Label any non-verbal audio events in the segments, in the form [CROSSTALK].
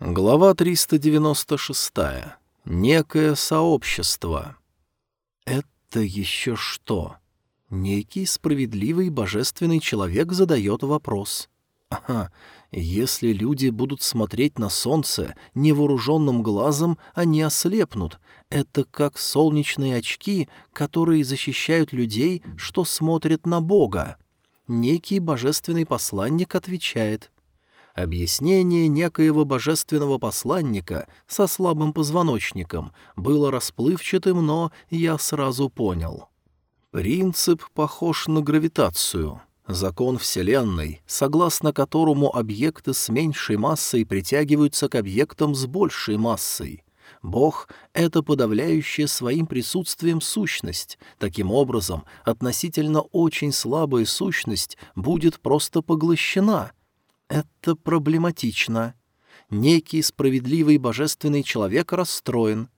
Глава 396. Некое сообщество. Это еще что? Некий справедливый божественный человек задает вопрос. Ага, если люди будут смотреть на солнце невооруженным глазом, они ослепнут. Это как солнечные очки, которые защищают людей, что смотрят на Бога. Некий божественный посланник отвечает — Объяснение некоего божественного посланника со слабым позвоночником было расплывчатым, но я сразу понял. Принцип похож на гравитацию. Закон Вселенной, согласно которому объекты с меньшей массой притягиваются к объектам с большей массой. Бог — это подавляющая своим присутствием сущность. Таким образом, относительно очень слабая сущность будет просто поглощена — это проблематично. Некий справедливый божественный человек расстроен.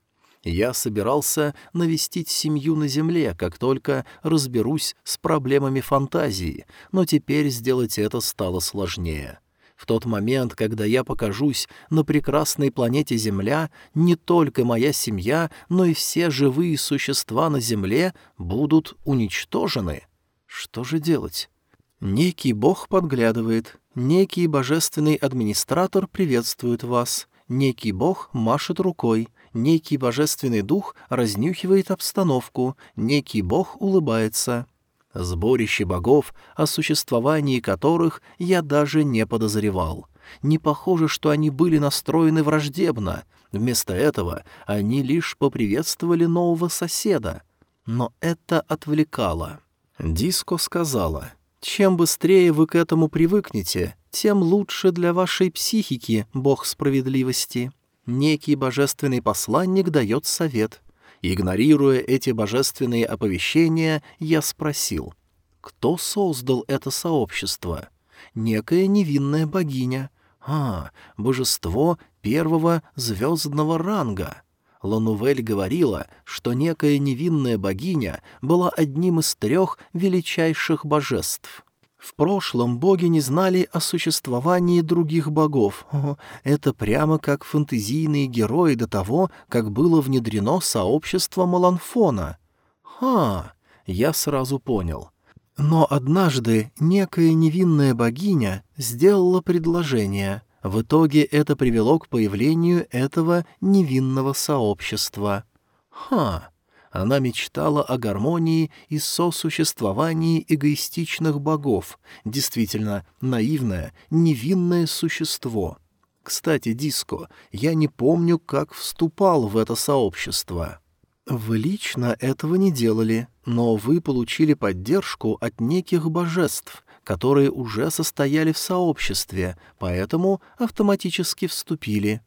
Я собирался навестить семью на земле, как только разберусь с проблемами фантазии, но теперь сделать это стало сложнее. В тот момент, когда я покажусь на прекрасной планете Земля, не только моя семья, но и все живые существа на Земле будут уничтожены. Что же делать? Некий бог подглядывает, некий божественный администратор приветствует вас, некий бог машет рукой, некий божественный дух разнюхивает обстановку, некий бог улыбается. Сборище богов, о существовании которых я даже не подозревал. Не похоже, что они были настроены враждебно. Вместо этого они лишь поприветствовали нового соседа. Но это отвлекало. Диско сказала — чем быстрее вы к этому привыкнете, тем лучше для вашей психики, бог справедливости. Некий божественный посланник дает совет. Игнорируя эти божественные оповещения, я спросил, кто создал это сообщество? Некая невинная богиня. А, божество первого звездного ранга. Ланувель говорила, что некая невинная богиня была одним из трех величайших божеств. В прошлом боги не знали о существовании других богов. Это прямо как фэнтезийные герои до того, как было внедрено сообщество Маланфона. Ха, я сразу понял. Но однажды некая невинная богиня сделала предложение — в итоге это привело к появлению этого невинного сообщества. Ха! Она мечтала о гармонии и сосуществовании эгоистичных богов. Действительно, наивное, невинное существо. Кстати, Диско, я не помню, как вступал в это сообщество. Вы лично этого не делали, но вы получили поддержку от неких божеств, которые уже состояли в сообществе, поэтому автоматически вступили.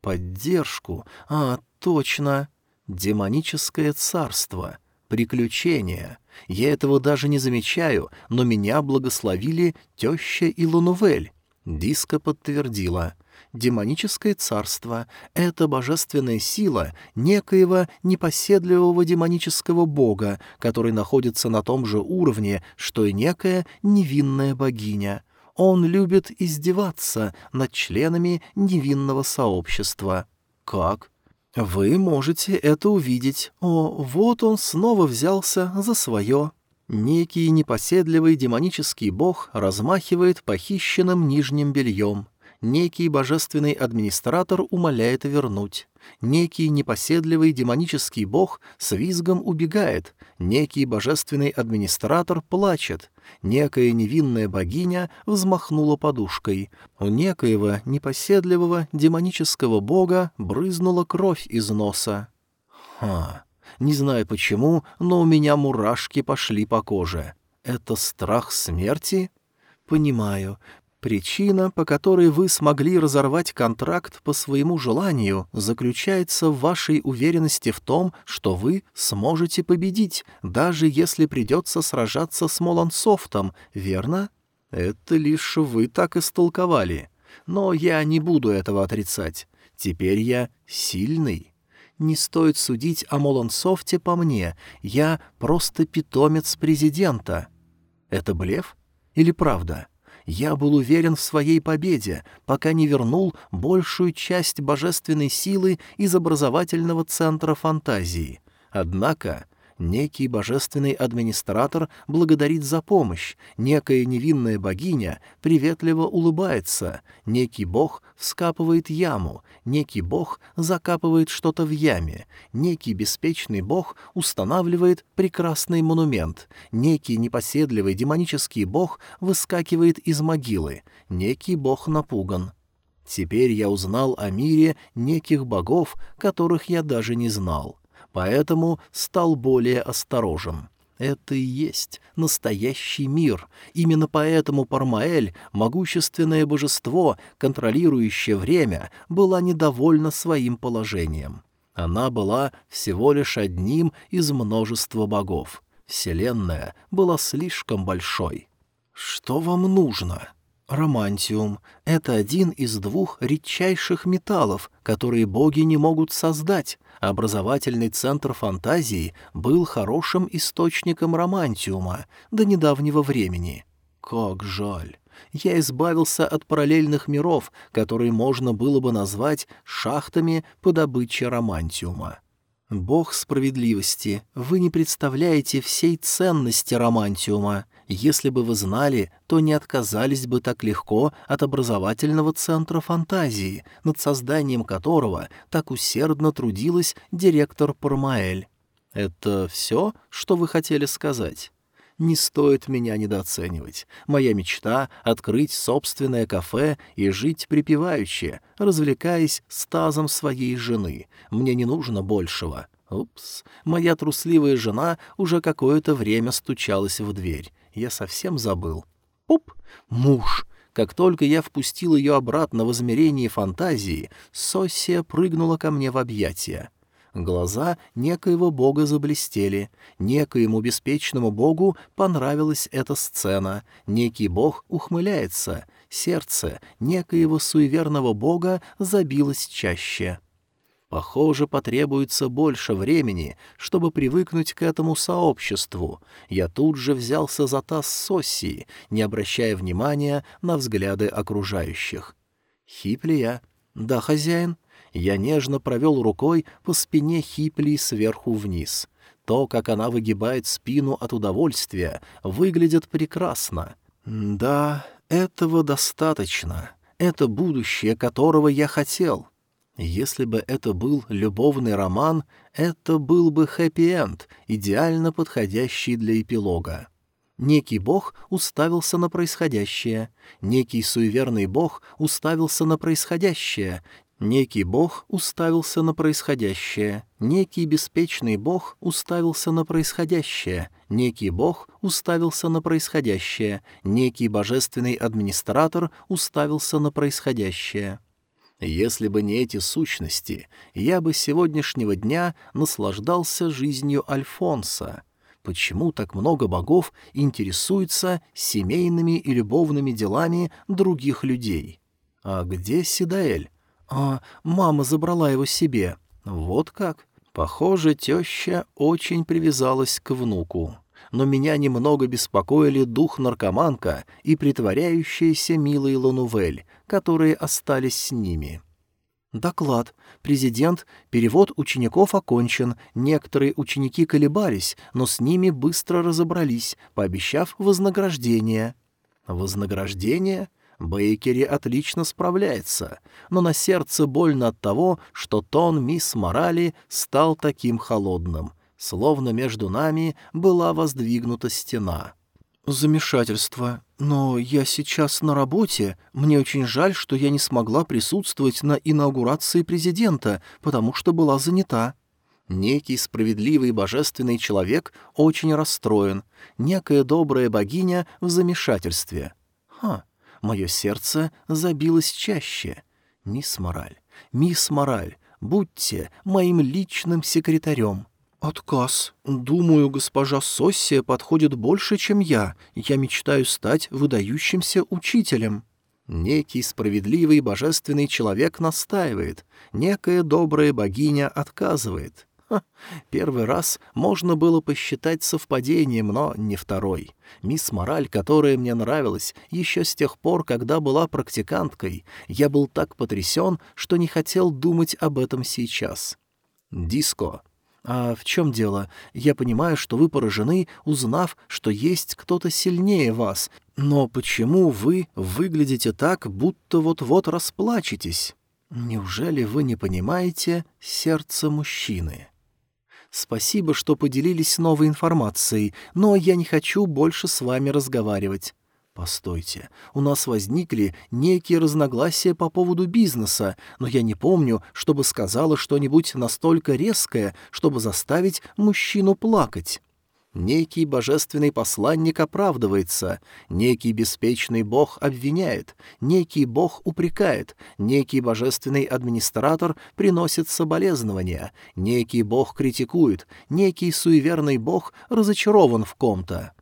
Поддержку. А, точно. Демоническое царство. Приключения. Я этого даже не замечаю, но меня благословили теща и Лунувель. Диска подтвердила — демоническое царство — это божественная сила некоего непоседливого демонического бога, который находится на том же уровне, что и некая невинная богиня. Он любит издеваться над членами невинного сообщества. Как? Вы можете это увидеть. О, вот он снова взялся за свое. Некий непоседливый демонический бог размахивает похищенным нижним бельем некий божественный администратор умоляет вернуть. Некий непоседливый демонический бог с визгом убегает, некий божественный администратор плачет, некая невинная богиня взмахнула подушкой, у некоего непоседливого демонического бога брызнула кровь из носа. Ха, не знаю почему, но у меня мурашки пошли по коже. Это страх смерти? Понимаю, Причина, по которой вы смогли разорвать контракт по своему желанию, заключается в вашей уверенности в том, что вы сможете победить, даже если придется сражаться с Молансофтом, верно? Это лишь вы так истолковали. Но я не буду этого отрицать. Теперь я сильный. Не стоит судить о Молансофте по мне. Я просто питомец президента. Это блеф или правда? — Я был уверен в своей победе, пока не вернул большую часть божественной силы из образовательного центра фантазии. Однако Некий божественный администратор благодарит за помощь, некая невинная богиня приветливо улыбается, некий бог вскапывает яму, некий бог закапывает что-то в яме, некий беспечный бог устанавливает прекрасный монумент, некий непоседливый демонический бог выскакивает из могилы, некий бог напуган. Теперь я узнал о мире неких богов, которых я даже не знал поэтому стал более осторожен. Это и есть настоящий мир. Именно поэтому Пармаэль, могущественное божество, контролирующее время, была недовольна своим положением. Она была всего лишь одним из множества богов. Вселенная была слишком большой. «Что вам нужно?» Романтиум — это один из двух редчайших металлов, которые боги не могут создать. Образовательный центр фантазии был хорошим источником романтиума до недавнего времени. Как жаль. Я избавился от параллельных миров, которые можно было бы назвать шахтами по добыче романтиума. Бог справедливости, вы не представляете всей ценности романтиума. Если бы вы знали, то не отказались бы так легко от образовательного центра фантазии, над созданием которого так усердно трудилась директор Пармаэль. Это все, что вы хотели сказать? Не стоит меня недооценивать. Моя мечта — открыть собственное кафе и жить припеваючи, развлекаясь с тазом своей жены. Мне не нужно большего. Упс, моя трусливая жена уже какое-то время стучалась в дверь. Я совсем забыл. Пуп! Муж! Как только я впустил ее обратно в измерение фантазии, Соссия прыгнула ко мне в объятия. Глаза некоего бога заблестели. Некоему беспечному богу понравилась эта сцена. Некий бог ухмыляется. Сердце некоего суеверного бога забилось чаще. Похоже, потребуется больше времени, чтобы привыкнуть к этому сообществу. Я тут же взялся за таз Соссии, не обращая внимания на взгляды окружающих. Хиплия. Да, хозяин. Я нежно провел рукой по спине Хипли сверху вниз. То, как она выгибает спину от удовольствия, выглядит прекрасно. Да, этого достаточно. Это будущее, которого я хотел. Если бы это был любовный роман, это был бы хэппи-энд, идеально подходящий для эпилога. Некий бог уставился на происходящее, некий суеверный бог уставился на происходящее, некий бог уставился на происходящее, некий беспечный бог уставился на происходящее, некий бог уставился на происходящее, некий божественный администратор уставился на происходящее. Если бы не эти сущности, я бы сегодняшнего дня наслаждался жизнью Альфонса. Почему так много богов интересуются семейными и любовными делами других людей? А где Сидаэль? А мама забрала его себе. Вот как. Похоже, теща очень привязалась к внуку но меня немного беспокоили дух наркоманка и притворяющаяся милый Ланувель, которые остались с ними. Доклад. Президент, перевод учеников окончен. Некоторые ученики колебались, но с ними быстро разобрались, пообещав вознаграждение. Вознаграждение? Бейкери отлично справляется, но на сердце больно от того, что тон мисс Морали стал таким холодным словно между нами была воздвигнута стена. «Замешательство. Но я сейчас на работе. Мне очень жаль, что я не смогла присутствовать на инаугурации президента, потому что была занята». Некий справедливый божественный человек очень расстроен. Некая добрая богиня в замешательстве. Ха, мое сердце забилось чаще. Мисс Мораль, мисс Мораль, будьте моим личным секретарем. «Отказ. Думаю, госпожа Соссия подходит больше, чем я. Я мечтаю стать выдающимся учителем». Некий справедливый божественный человек настаивает, некая добрая богиня отказывает. Ха, первый раз можно было посчитать совпадением, но не второй. Мисс Мораль, которая мне нравилась еще с тех пор, когда была практиканткой, я был так потрясен, что не хотел думать об этом сейчас. Диско. А в чем дело? Я понимаю, что вы поражены, узнав, что есть кто-то сильнее вас. Но почему вы выглядите так, будто вот-вот расплачетесь? Неужели вы не понимаете сердце мужчины? Спасибо, что поделились новой информацией, но я не хочу больше с вами разговаривать. Постойте, у нас возникли некие разногласия по поводу бизнеса, но я не помню, чтобы сказала что-нибудь настолько резкое, чтобы заставить мужчину плакать. Некий божественный посланник оправдывается, некий беспечный бог обвиняет, некий бог упрекает, некий божественный администратор приносит соболезнования, некий бог критикует, некий суеверный бог разочарован в ком-то.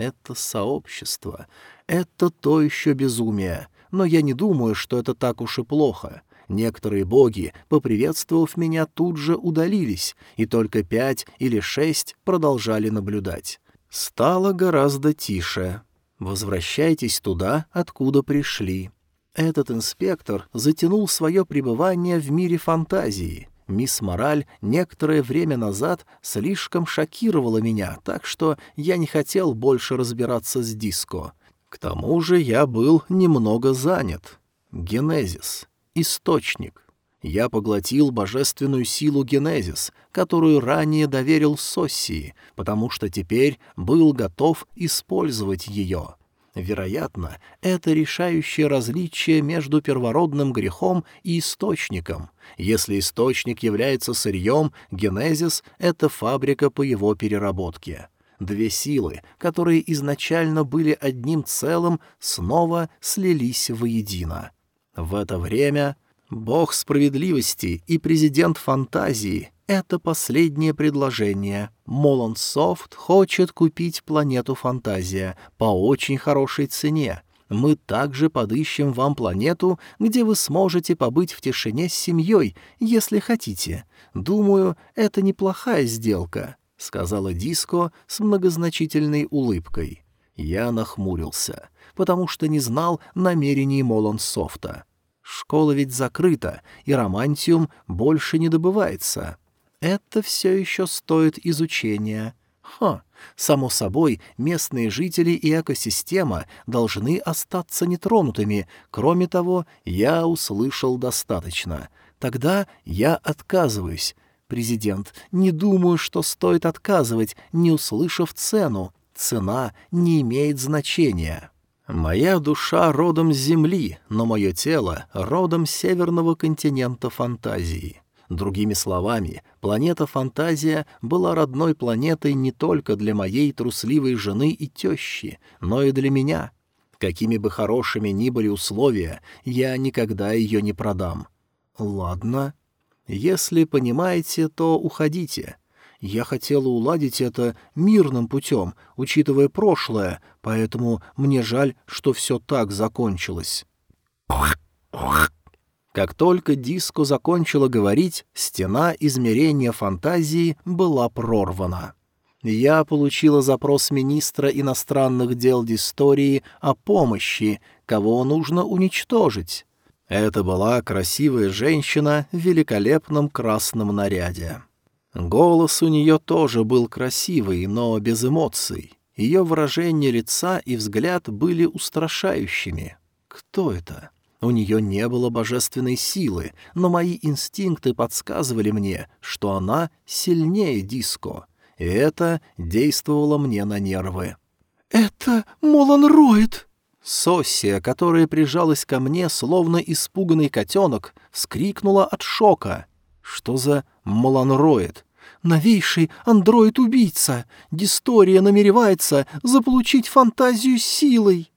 Это сообщество, это то еще безумие, но я не думаю, что это так уж и плохо. Некоторые боги, поприветствовав меня, тут же удалились, и только пять или шесть продолжали наблюдать. Стало гораздо тише. Возвращайтесь туда, откуда пришли. Этот инспектор затянул свое пребывание в мире фантазии. Мисс Мораль некоторое время назад слишком шокировала меня, так что я не хотел больше разбираться с диско. К тому же я был немного занят. Генезис источник. Я поглотил божественную силу Генезис, которую ранее доверил Соссии, потому что теперь был готов использовать ее. Вероятно, это решающее различие между первородным грехом и источником. Если источник является сырьем, генезис — это фабрика по его переработке. Две силы, которые изначально были одним целым, снова слились воедино. В это время бог справедливости и президент фантазии — это последнее предложение. Молонсофт хочет купить планету Фантазия по очень хорошей цене. Мы также подыщем вам планету, где вы сможете побыть в тишине с семьей, если хотите. Думаю, это неплохая сделка», — сказала Диско с многозначительной улыбкой. Я нахмурился потому что не знал намерений Молонсофта. Школа ведь закрыта, и романтиум больше не добывается. Это все еще стоит изучения. Ха, само собой, местные жители и экосистема должны остаться нетронутыми. Кроме того, я услышал достаточно. Тогда я отказываюсь. Президент, не думаю, что стоит отказывать, не услышав цену. Цена не имеет значения. Моя душа родом с Земли, но мое тело родом северного континента фантазии. Другими словами, планета Фантазия была родной планетой не только для моей трусливой жены и тещи, но и для меня. Какими бы хорошими ни были условия, я никогда ее не продам. Ладно. Если понимаете, то уходите. Я хотела уладить это мирным путем, учитывая прошлое, поэтому мне жаль, что все так закончилось. Как только диско закончила говорить, стена измерения фантазии была прорвана. Я получила запрос министра иностранных дел Дистории о помощи, кого нужно уничтожить. Это была красивая женщина в великолепном красном наряде. Голос у нее тоже был красивый, но без эмоций. Ее выражение лица и взгляд были устрашающими. Кто это? У нее не было божественной силы, но мои инстинкты подсказывали мне, что она сильнее диско, и это действовало мне на нервы. «Это Молан Роид!» Соссия, которая прижалась ко мне, словно испуганный котенок, вскрикнула от шока. Что за Маланроид? Новейший андроид-убийца! Дистория намеревается заполучить фантазию силой!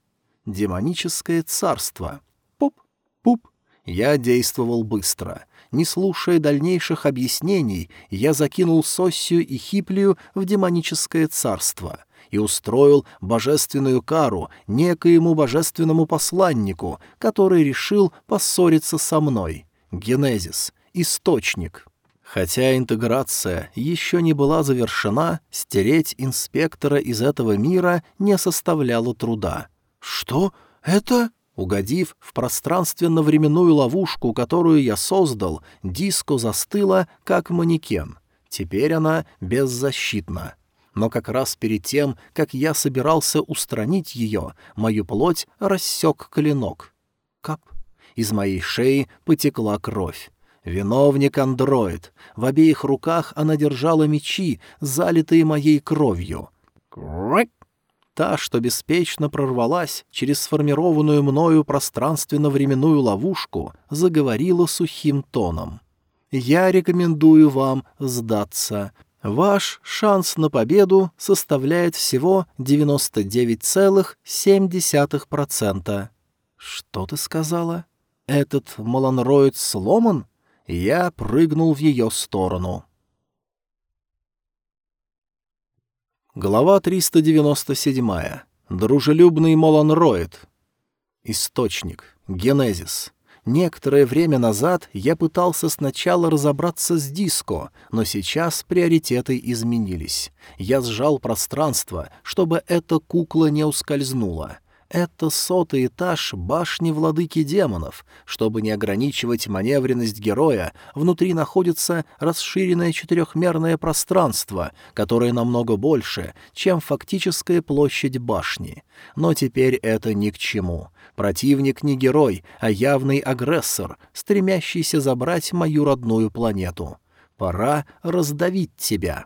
Демоническое царство. Пуп-пуп. Я действовал быстро. Не слушая дальнейших объяснений, я закинул Соссию и Хиплию в демоническое царство и устроил божественную кару некоему божественному посланнику, который решил поссориться со мной. Генезис — источник. Хотя интеграция еще не была завершена, стереть инспектора из этого мира не составляло труда. «Что? Это...» Угодив в пространственно-временную ловушку, которую я создал, диско застыла, как манекен. Теперь она беззащитна. Но как раз перед тем, как я собирался устранить ее, мою плоть рассек клинок. Кап. Из моей шеи потекла кровь. Виновник-андроид. В обеих руках она держала мечи, залитые моей кровью. Та, что беспечно прорвалась через сформированную мною пространственно-временную ловушку, заговорила сухим тоном. «Я рекомендую вам сдаться. Ваш шанс на победу составляет всего 99,7%. Что ты сказала? Этот маланроид сломан? Я прыгнул в ее сторону. Глава 397. Дружелюбный маланроид. Источник. Генезис. Некоторое время назад я пытался сначала разобраться с диско, но сейчас приоритеты изменились. Я сжал пространство, чтобы эта кукла не ускользнула. Это сотый этаж башни владыки демонов. Чтобы не ограничивать маневренность героя, внутри находится расширенное четырехмерное пространство, которое намного больше, чем фактическая площадь башни. Но теперь это ни к чему. Противник не герой, а явный агрессор, стремящийся забрать мою родную планету. Пора раздавить тебя.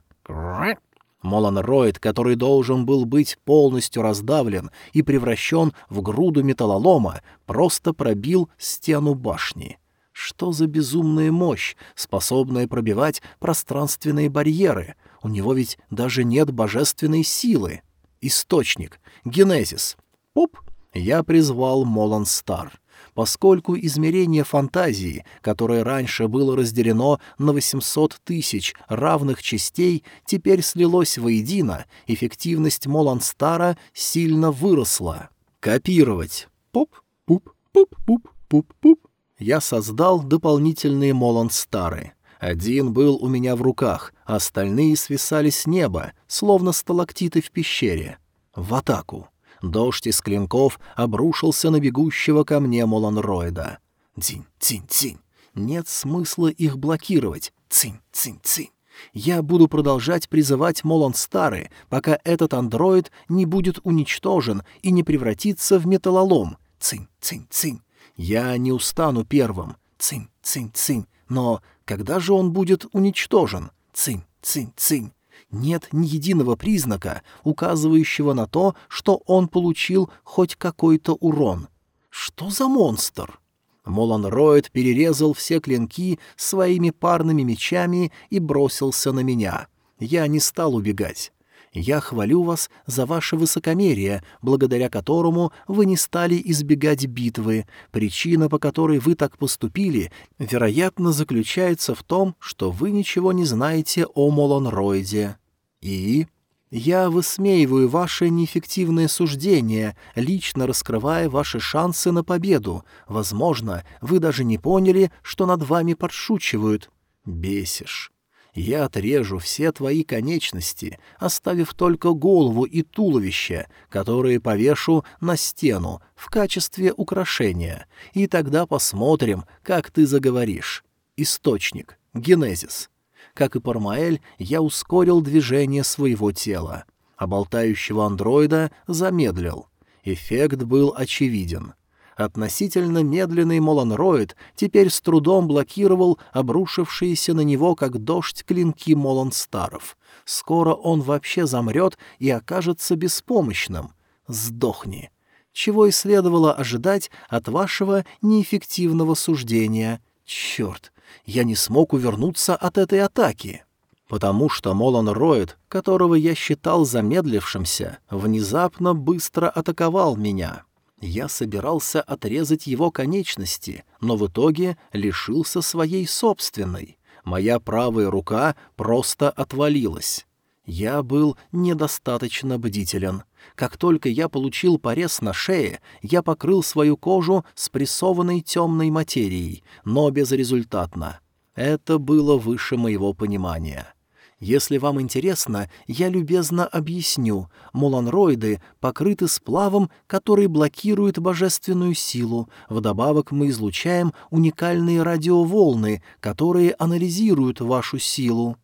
Моланроид, который должен был быть полностью раздавлен и превращен в груду металлолома, просто пробил стену башни. Что за безумная мощь, способная пробивать пространственные барьеры? У него ведь даже нет божественной силы. Источник. Генезис. Пуп. Я призвал Молан Стар поскольку измерение фантазии, которое раньше было разделено на 800 тысяч равных частей, теперь слилось воедино, эффективность Моланстара сильно выросла. Копировать. Пуп, пуп, пуп, пуп, пуп, пуп. Я создал дополнительные Моланстары. Один был у меня в руках, остальные свисали с неба, словно сталактиты в пещере. В атаку. Дождь из клинков обрушился на бегущего ко мне Моланроида. Цинь, цинь, цинь. Нет смысла их блокировать. Цинь, цинь, цинь. Я буду продолжать призывать Моланстары, пока этот андроид не будет уничтожен и не превратится в металлолом. Цинь, цинь, цинь. Я не устану первым. Цинь, цинь, цинь. Но когда же он будет уничтожен? Цинь, цинь, цинь нет ни единого признака, указывающего на то, что он получил хоть какой-то урон. Что за монстр? Моланроид перерезал все клинки своими парными мечами и бросился на меня. Я не стал убегать. Я хвалю вас за ваше высокомерие, благодаря которому вы не стали избегать битвы. Причина, по которой вы так поступили, вероятно, заключается в том, что вы ничего не знаете о Молонроиде. И... Я высмеиваю ваши неэффективные суждения, лично раскрывая ваши шансы на победу. Возможно, вы даже не поняли, что над вами подшучивают. Бесишь. Я отрежу все твои конечности, оставив только голову и туловище, которые повешу на стену в качестве украшения, и тогда посмотрим, как ты заговоришь. Источник. Генезис. Как и Пармаэль, я ускорил движение своего тела, а болтающего андроида замедлил. Эффект был очевиден. Относительно медленный Моланроид теперь с трудом блокировал обрушившиеся на него, как дождь, клинки Моланстаров. Скоро он вообще замрет и окажется беспомощным. Сдохни. Чего и следовало ожидать от вашего неэффективного суждения. Черт, я не смог увернуться от этой атаки. Потому что Молан Роид, которого я считал замедлившимся, внезапно быстро атаковал меня. Я собирался отрезать его конечности, но в итоге лишился своей собственной. Моя правая рука просто отвалилась. Я был недостаточно бдителен. Как только я получил порез на шее, я покрыл свою кожу спрессованной темной материей, но безрезультатно. Это было выше моего понимания. Если вам интересно, я любезно объясню. Моланроиды покрыты сплавом, который блокирует божественную силу. Вдобавок мы излучаем уникальные радиоволны, которые анализируют вашу силу.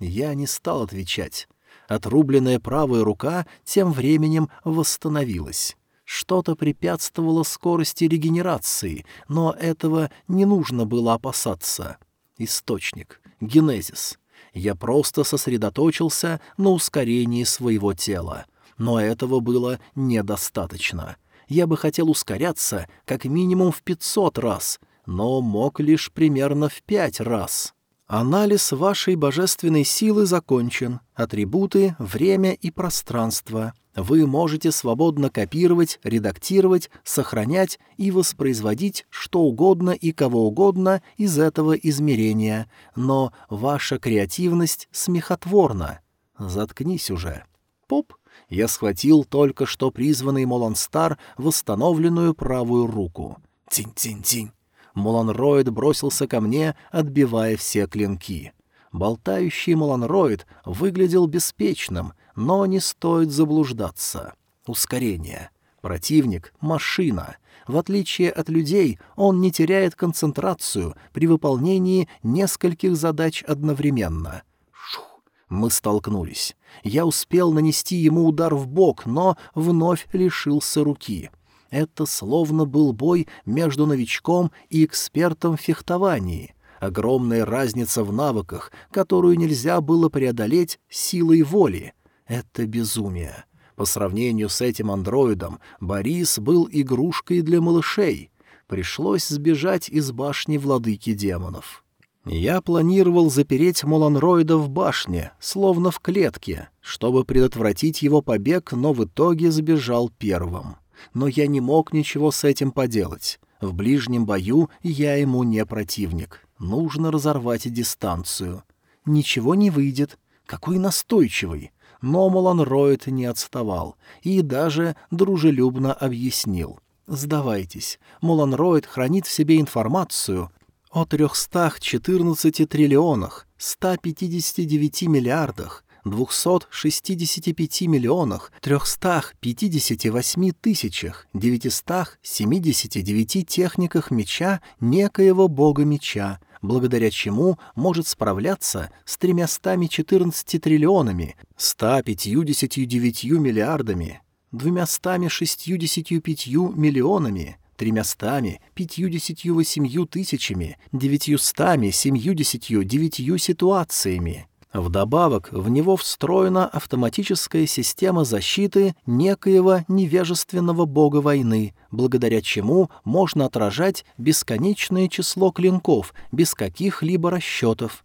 Я не стал отвечать. Отрубленная правая рука тем временем восстановилась. Что-то препятствовало скорости регенерации, но этого не нужно было опасаться. Источник. Генезис. Я просто сосредоточился на ускорении своего тела. Но этого было недостаточно. Я бы хотел ускоряться как минимум в 500 раз, но мог лишь примерно в 5 раз. Анализ вашей божественной силы закончен. Атрибуты, время и пространство. Вы можете свободно копировать, редактировать, сохранять и воспроизводить что угодно и кого угодно из этого измерения, но ваша креативность смехотворна. Заткнись уже. Поп! Я схватил только что призванный Моланстар восстановленную правую руку. Тинь-тинь-тинь. Моланроид бросился ко мне, отбивая все клинки. Болтающий Моланроид выглядел беспечным, но не стоит заблуждаться. Ускорение. Противник — машина. В отличие от людей, он не теряет концентрацию при выполнении нескольких задач одновременно. Шух. Мы столкнулись. Я успел нанести ему удар в бок, но вновь лишился руки. Это словно был бой между новичком и экспертом в фехтовании. Огромная разница в навыках, которую нельзя было преодолеть силой воли. Это безумие. По сравнению с этим андроидом, Борис был игрушкой для малышей. Пришлось сбежать из башни владыки демонов. Я планировал запереть Моланроида в башне, словно в клетке, чтобы предотвратить его побег, но в итоге сбежал первым но я не мог ничего с этим поделать. В ближнем бою я ему не противник. Нужно разорвать дистанцию. Ничего не выйдет. Какой настойчивый. Но Моланроид не отставал и даже дружелюбно объяснил. «Сдавайтесь. Моланроид хранит в себе информацию о 314 триллионах, 159 миллиардах, 265 миллионах 358 тысячах 979 техниках меча некоего бога меча, благодаря чему может справляться с 314 триллионами, 159 миллиардами, 265 миллионами, тремястами, пятьюдесятью восемью тысячами, девятьюстами семьюдесятью девятью ситуациями, Вдобавок, в него встроена автоматическая система защиты некоего невежественного бога войны, благодаря чему можно отражать бесконечное число клинков без каких-либо расчетов.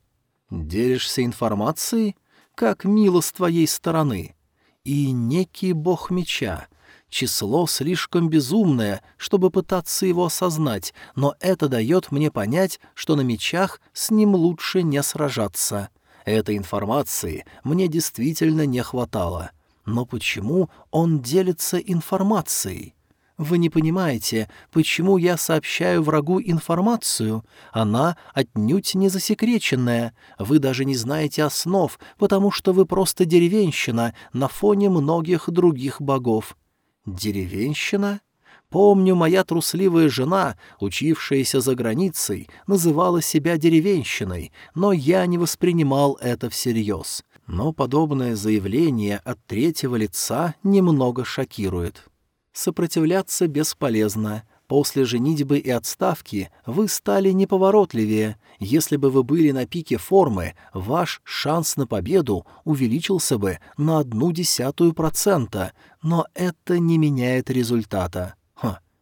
Делишься информацией? Как мило с твоей стороны. И некий бог меча. Число слишком безумное, чтобы пытаться его осознать, но это дает мне понять, что на мечах с ним лучше не сражаться. Этой информации мне действительно не хватало. Но почему он делится информацией? Вы не понимаете, почему я сообщаю врагу информацию? Она отнюдь не засекреченная. Вы даже не знаете основ, потому что вы просто деревенщина на фоне многих других богов. Деревенщина? Помню, моя трусливая жена, учившаяся за границей, называла себя деревенщиной, но я не воспринимал это всерьез. Но подобное заявление от третьего лица немного шокирует. Сопротивляться бесполезно. После женитьбы и отставки вы стали неповоротливее. Если бы вы были на пике формы, ваш шанс на победу увеличился бы на одну десятую процента, но это не меняет результата.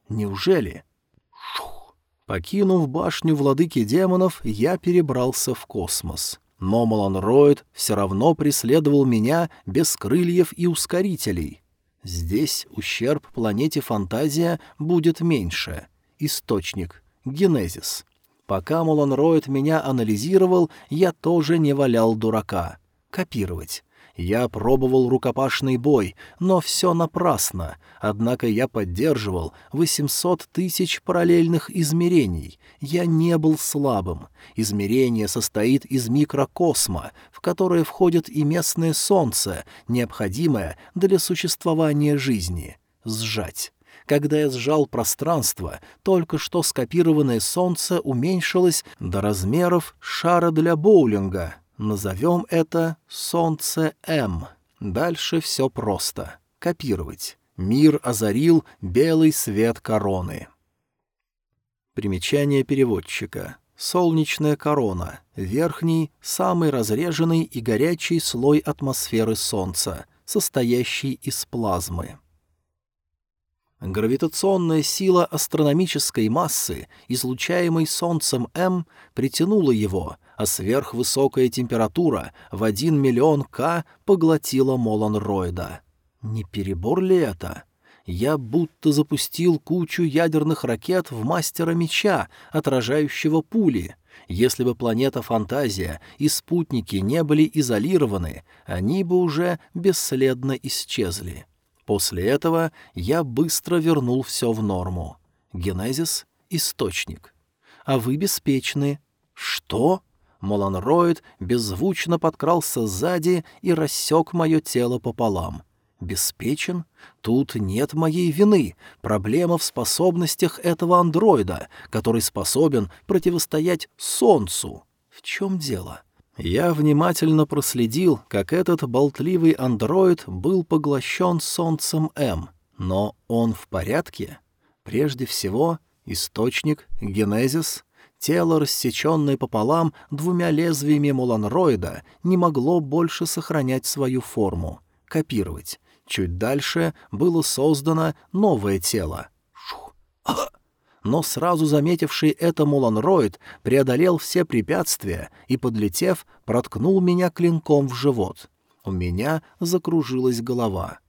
Неужели? Шух. Покинув башню владыки демонов, я перебрался в космос. Но Маланроид все равно преследовал меня без крыльев и ускорителей. Здесь ущерб планете Фантазия будет меньше. Источник. Генезис. Пока Маланроид меня анализировал, я тоже не валял дурака. Копировать. Я пробовал рукопашный бой, но все напрасно, однако я поддерживал 800 тысяч параллельных измерений. Я не был слабым. Измерение состоит из микрокосма, в которое входит и местное солнце, необходимое для существования жизни. Сжать. Когда я сжал пространство, только что скопированное солнце уменьшилось до размеров шара для боулинга — Назовем это «Солнце М». Дальше все просто. Копировать. Мир озарил белый свет короны. Примечание переводчика. Солнечная корона. Верхний, самый разреженный и горячий слой атмосферы Солнца, состоящий из плазмы. Гравитационная сила астрономической массы, излучаемой Солнцем М, притянула его, а сверхвысокая температура в один миллион К поглотила Моланроида. Не перебор ли это? Я будто запустил кучу ядерных ракет в мастера меча, отражающего пули. Если бы планета Фантазия и спутники не были изолированы, они бы уже бесследно исчезли. После этого я быстро вернул все в норму. Генезис — источник. А вы беспечны. Что? Моланроид беззвучно подкрался сзади и рассек мое тело пополам. Беспечен? Тут нет моей вины. Проблема в способностях этого андроида, который способен противостоять Солнцу. В чем дело? — я внимательно проследил, как этот болтливый андроид был поглощен солнцем М. Но он в порядке? Прежде всего, источник, генезис, тело, рассеченное пополам двумя лезвиями моланроида, не могло больше сохранять свою форму. Копировать. Чуть дальше было создано новое тело. Шух. Но сразу заметивший это Муланроид преодолел все препятствия и, подлетев, проткнул меня клинком в живот. У меня закружилась голова.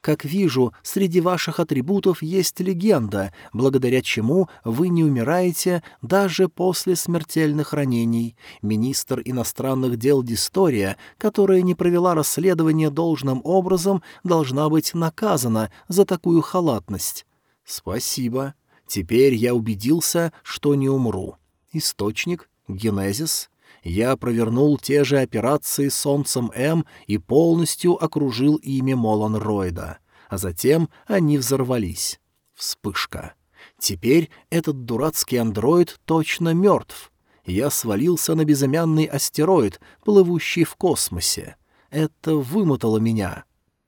Как вижу, среди ваших атрибутов есть легенда, благодаря чему вы не умираете даже после смертельных ранений. Министр иностранных дел Дистория, которая не провела расследование должным образом, должна быть наказана за такую халатность. Спасибо. Теперь я убедился, что не умру. Источник, генезис. Я провернул те же операции Солнцем М и полностью окружил ими Моланроида. А затем они взорвались. Вспышка. Теперь этот дурацкий андроид точно мертв. Я свалился на безымянный астероид, плывущий в космосе. Это вымотало меня.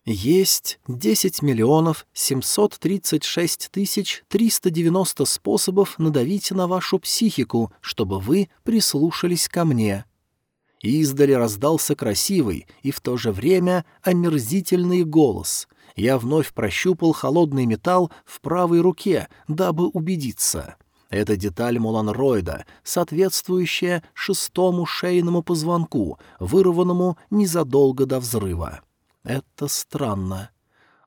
Есть 10 миллионов 736 тысяч 390 способов надавить на вашу психику, чтобы вы прислушались ко мне». Издали раздался красивый и в то же время омерзительный голос. Я вновь прощупал холодный металл в правой руке, дабы убедиться. Это деталь Моланроида, соответствующая шестому шейному позвонку, вырванному незадолго до взрыва. Это странно.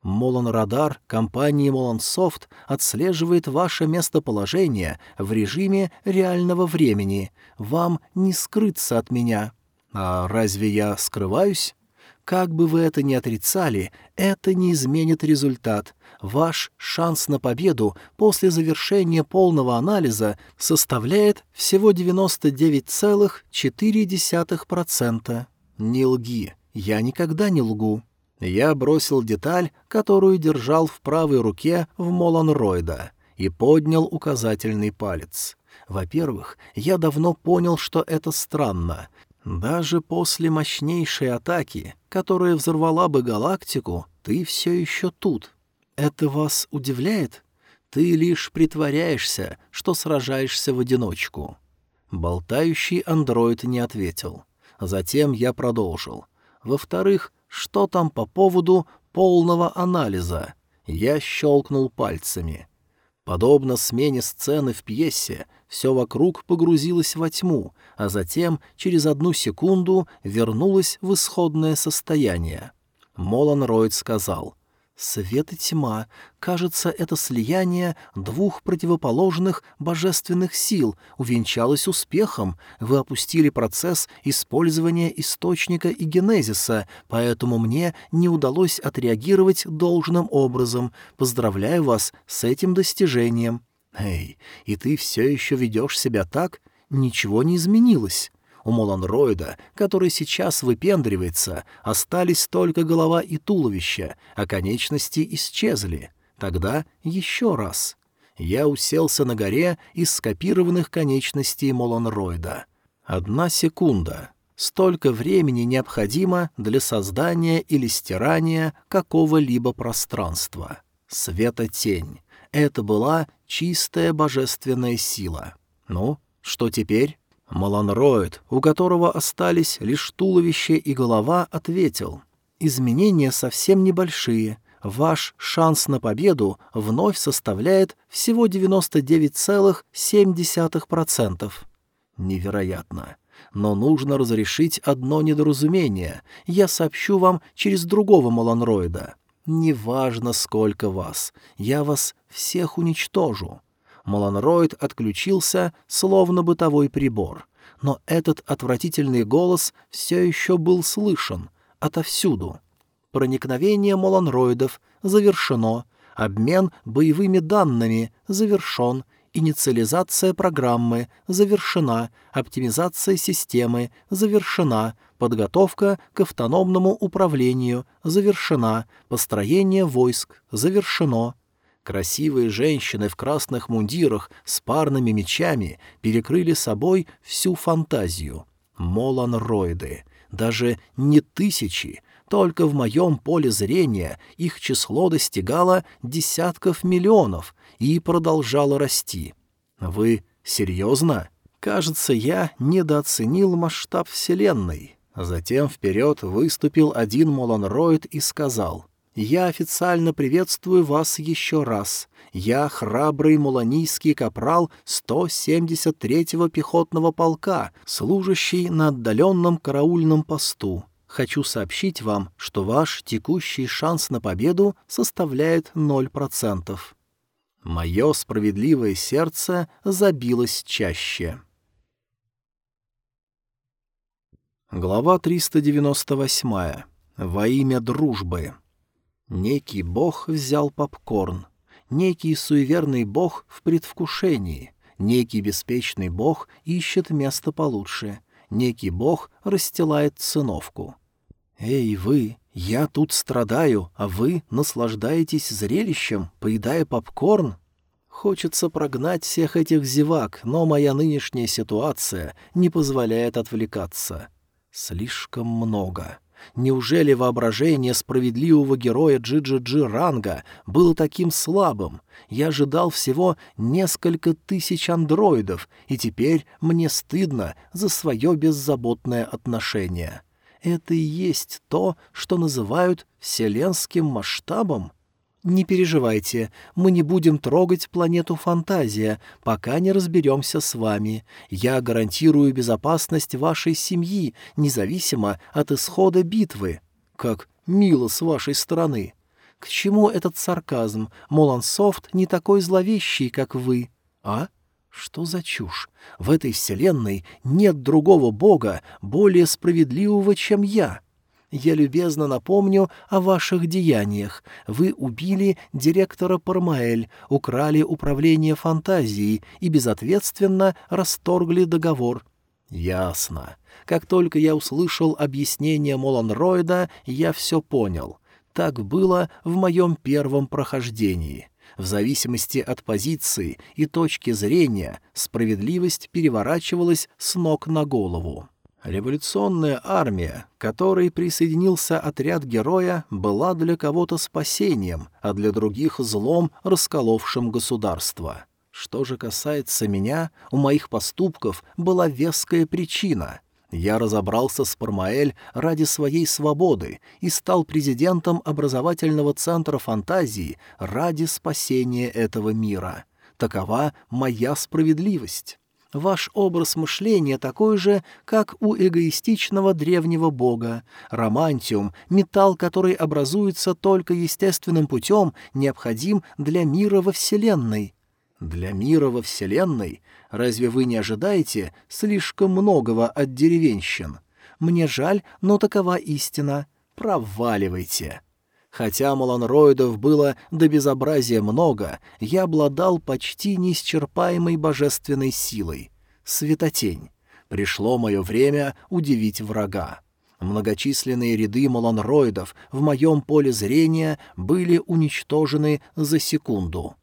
Молон-радар компании Молонсофт отслеживает ваше местоположение в режиме реального времени. Вам не скрыться от меня. А разве я скрываюсь? Как бы вы это ни отрицали, это не изменит результат. Ваш шанс на победу после завершения полного анализа составляет всего 99,4%. Не лги. Я никогда не лгу. Я бросил деталь, которую держал в правой руке в Моланроида, и поднял указательный палец. Во-первых, я давно понял, что это странно. Даже после мощнейшей атаки, которая взорвала бы галактику, ты все еще тут. Это вас удивляет? Ты лишь притворяешься, что сражаешься в одиночку. Болтающий андроид не ответил. Затем я продолжил. Во-вторых, что там по поводу полного анализа? Я щелкнул пальцами. Подобно смене сцены в пьесе, все вокруг погрузилось во тьму, а затем через одну секунду вернулось в исходное состояние. Молан Ройд сказал, Свет и тьма. Кажется, это слияние двух противоположных божественных сил увенчалось успехом. Вы опустили процесс использования источника и генезиса, поэтому мне не удалось отреагировать должным образом. Поздравляю вас с этим достижением. Эй, и ты все еще ведешь себя так? Ничего не изменилось. У Моланроида, который сейчас выпендривается, остались только голова и туловище, а конечности исчезли. Тогда еще раз. Я уселся на горе из скопированных конечностей Моланроида. Одна секунда. Столько времени необходимо для создания или стирания какого-либо пространства. Света-тень. Это была чистая божественная сила. Ну, что теперь? Маланроид, у которого остались лишь туловище и голова, ответил. «Изменения совсем небольшие. Ваш шанс на победу вновь составляет всего 99,7%. Невероятно. Но нужно разрешить одно недоразумение. Я сообщу вам через другого Маланроида. Неважно, сколько вас. Я вас всех уничтожу. Маланроид отключился, словно бытовой прибор. Но этот отвратительный голос все еще был слышен, отовсюду. Проникновение Маланроидов завершено, обмен боевыми данными завершен, инициализация программы завершена, оптимизация системы завершена, подготовка к автономному управлению завершена, построение войск завершено. Красивые женщины в красных мундирах с парными мечами перекрыли собой всю фантазию. Моланроиды. Даже не тысячи, только в моем поле зрения их число достигало десятков миллионов и продолжало расти. Вы серьезно? Кажется, я недооценил масштаб Вселенной. Затем вперед выступил один Моланроид и сказал — я официально приветствую вас еще раз. Я храбрый муланийский капрал 173-го пехотного полка, служащий на отдаленном караульном посту. Хочу сообщить вам, что ваш текущий шанс на победу составляет 0%. Мое справедливое сердце забилось чаще. Глава 398. Во имя дружбы. Некий бог взял попкорн, некий суеверный бог в предвкушении, некий беспечный бог ищет место получше, некий бог расстилает циновку. «Эй, вы, я тут страдаю, а вы наслаждаетесь зрелищем, поедая попкорн?» Хочется прогнать всех этих зевак, но моя нынешняя ситуация не позволяет отвлекаться. Слишком много. Неужели воображение справедливого героя Джиджи-Джи Ранга было таким слабым? Я ожидал всего несколько тысяч андроидов, и теперь мне стыдно за свое беззаботное отношение. Это и есть то, что называют вселенским масштабом? «Не переживайте, мы не будем трогать планету Фантазия, пока не разберемся с вами. Я гарантирую безопасность вашей семьи, независимо от исхода битвы». «Как мило с вашей стороны!» «К чему этот сарказм? Молансофт не такой зловещий, как вы». «А? Что за чушь? В этой вселенной нет другого бога, более справедливого, чем я». Я любезно напомню о ваших деяниях. Вы убили директора Пармаэль, украли управление фантазией и безответственно расторгли договор». «Ясно. Как только я услышал объяснение Моланроида, я все понял. Так было в моем первом прохождении». В зависимости от позиции и точки зрения справедливость переворачивалась с ног на голову. Революционная армия, которой присоединился отряд героя, была для кого-то спасением, а для других — злом, расколовшим государство. Что же касается меня, у моих поступков была веская причина. Я разобрался с Пармаэль ради своей свободы и стал президентом образовательного центра фантазии ради спасения этого мира. Такова моя справедливость. Ваш образ мышления такой же, как у эгоистичного древнего бога. Романтиум, металл, который образуется только естественным путем, необходим для мира во Вселенной. Для мира во Вселенной? Разве вы не ожидаете слишком многого от деревенщин? Мне жаль, но такова истина. Проваливайте. Хотя маланроидов было до безобразия много, я обладал почти неисчерпаемой божественной силой. Светотень. Пришло мое время удивить врага. Многочисленные ряды маланроидов в моем поле зрения были уничтожены за секунду.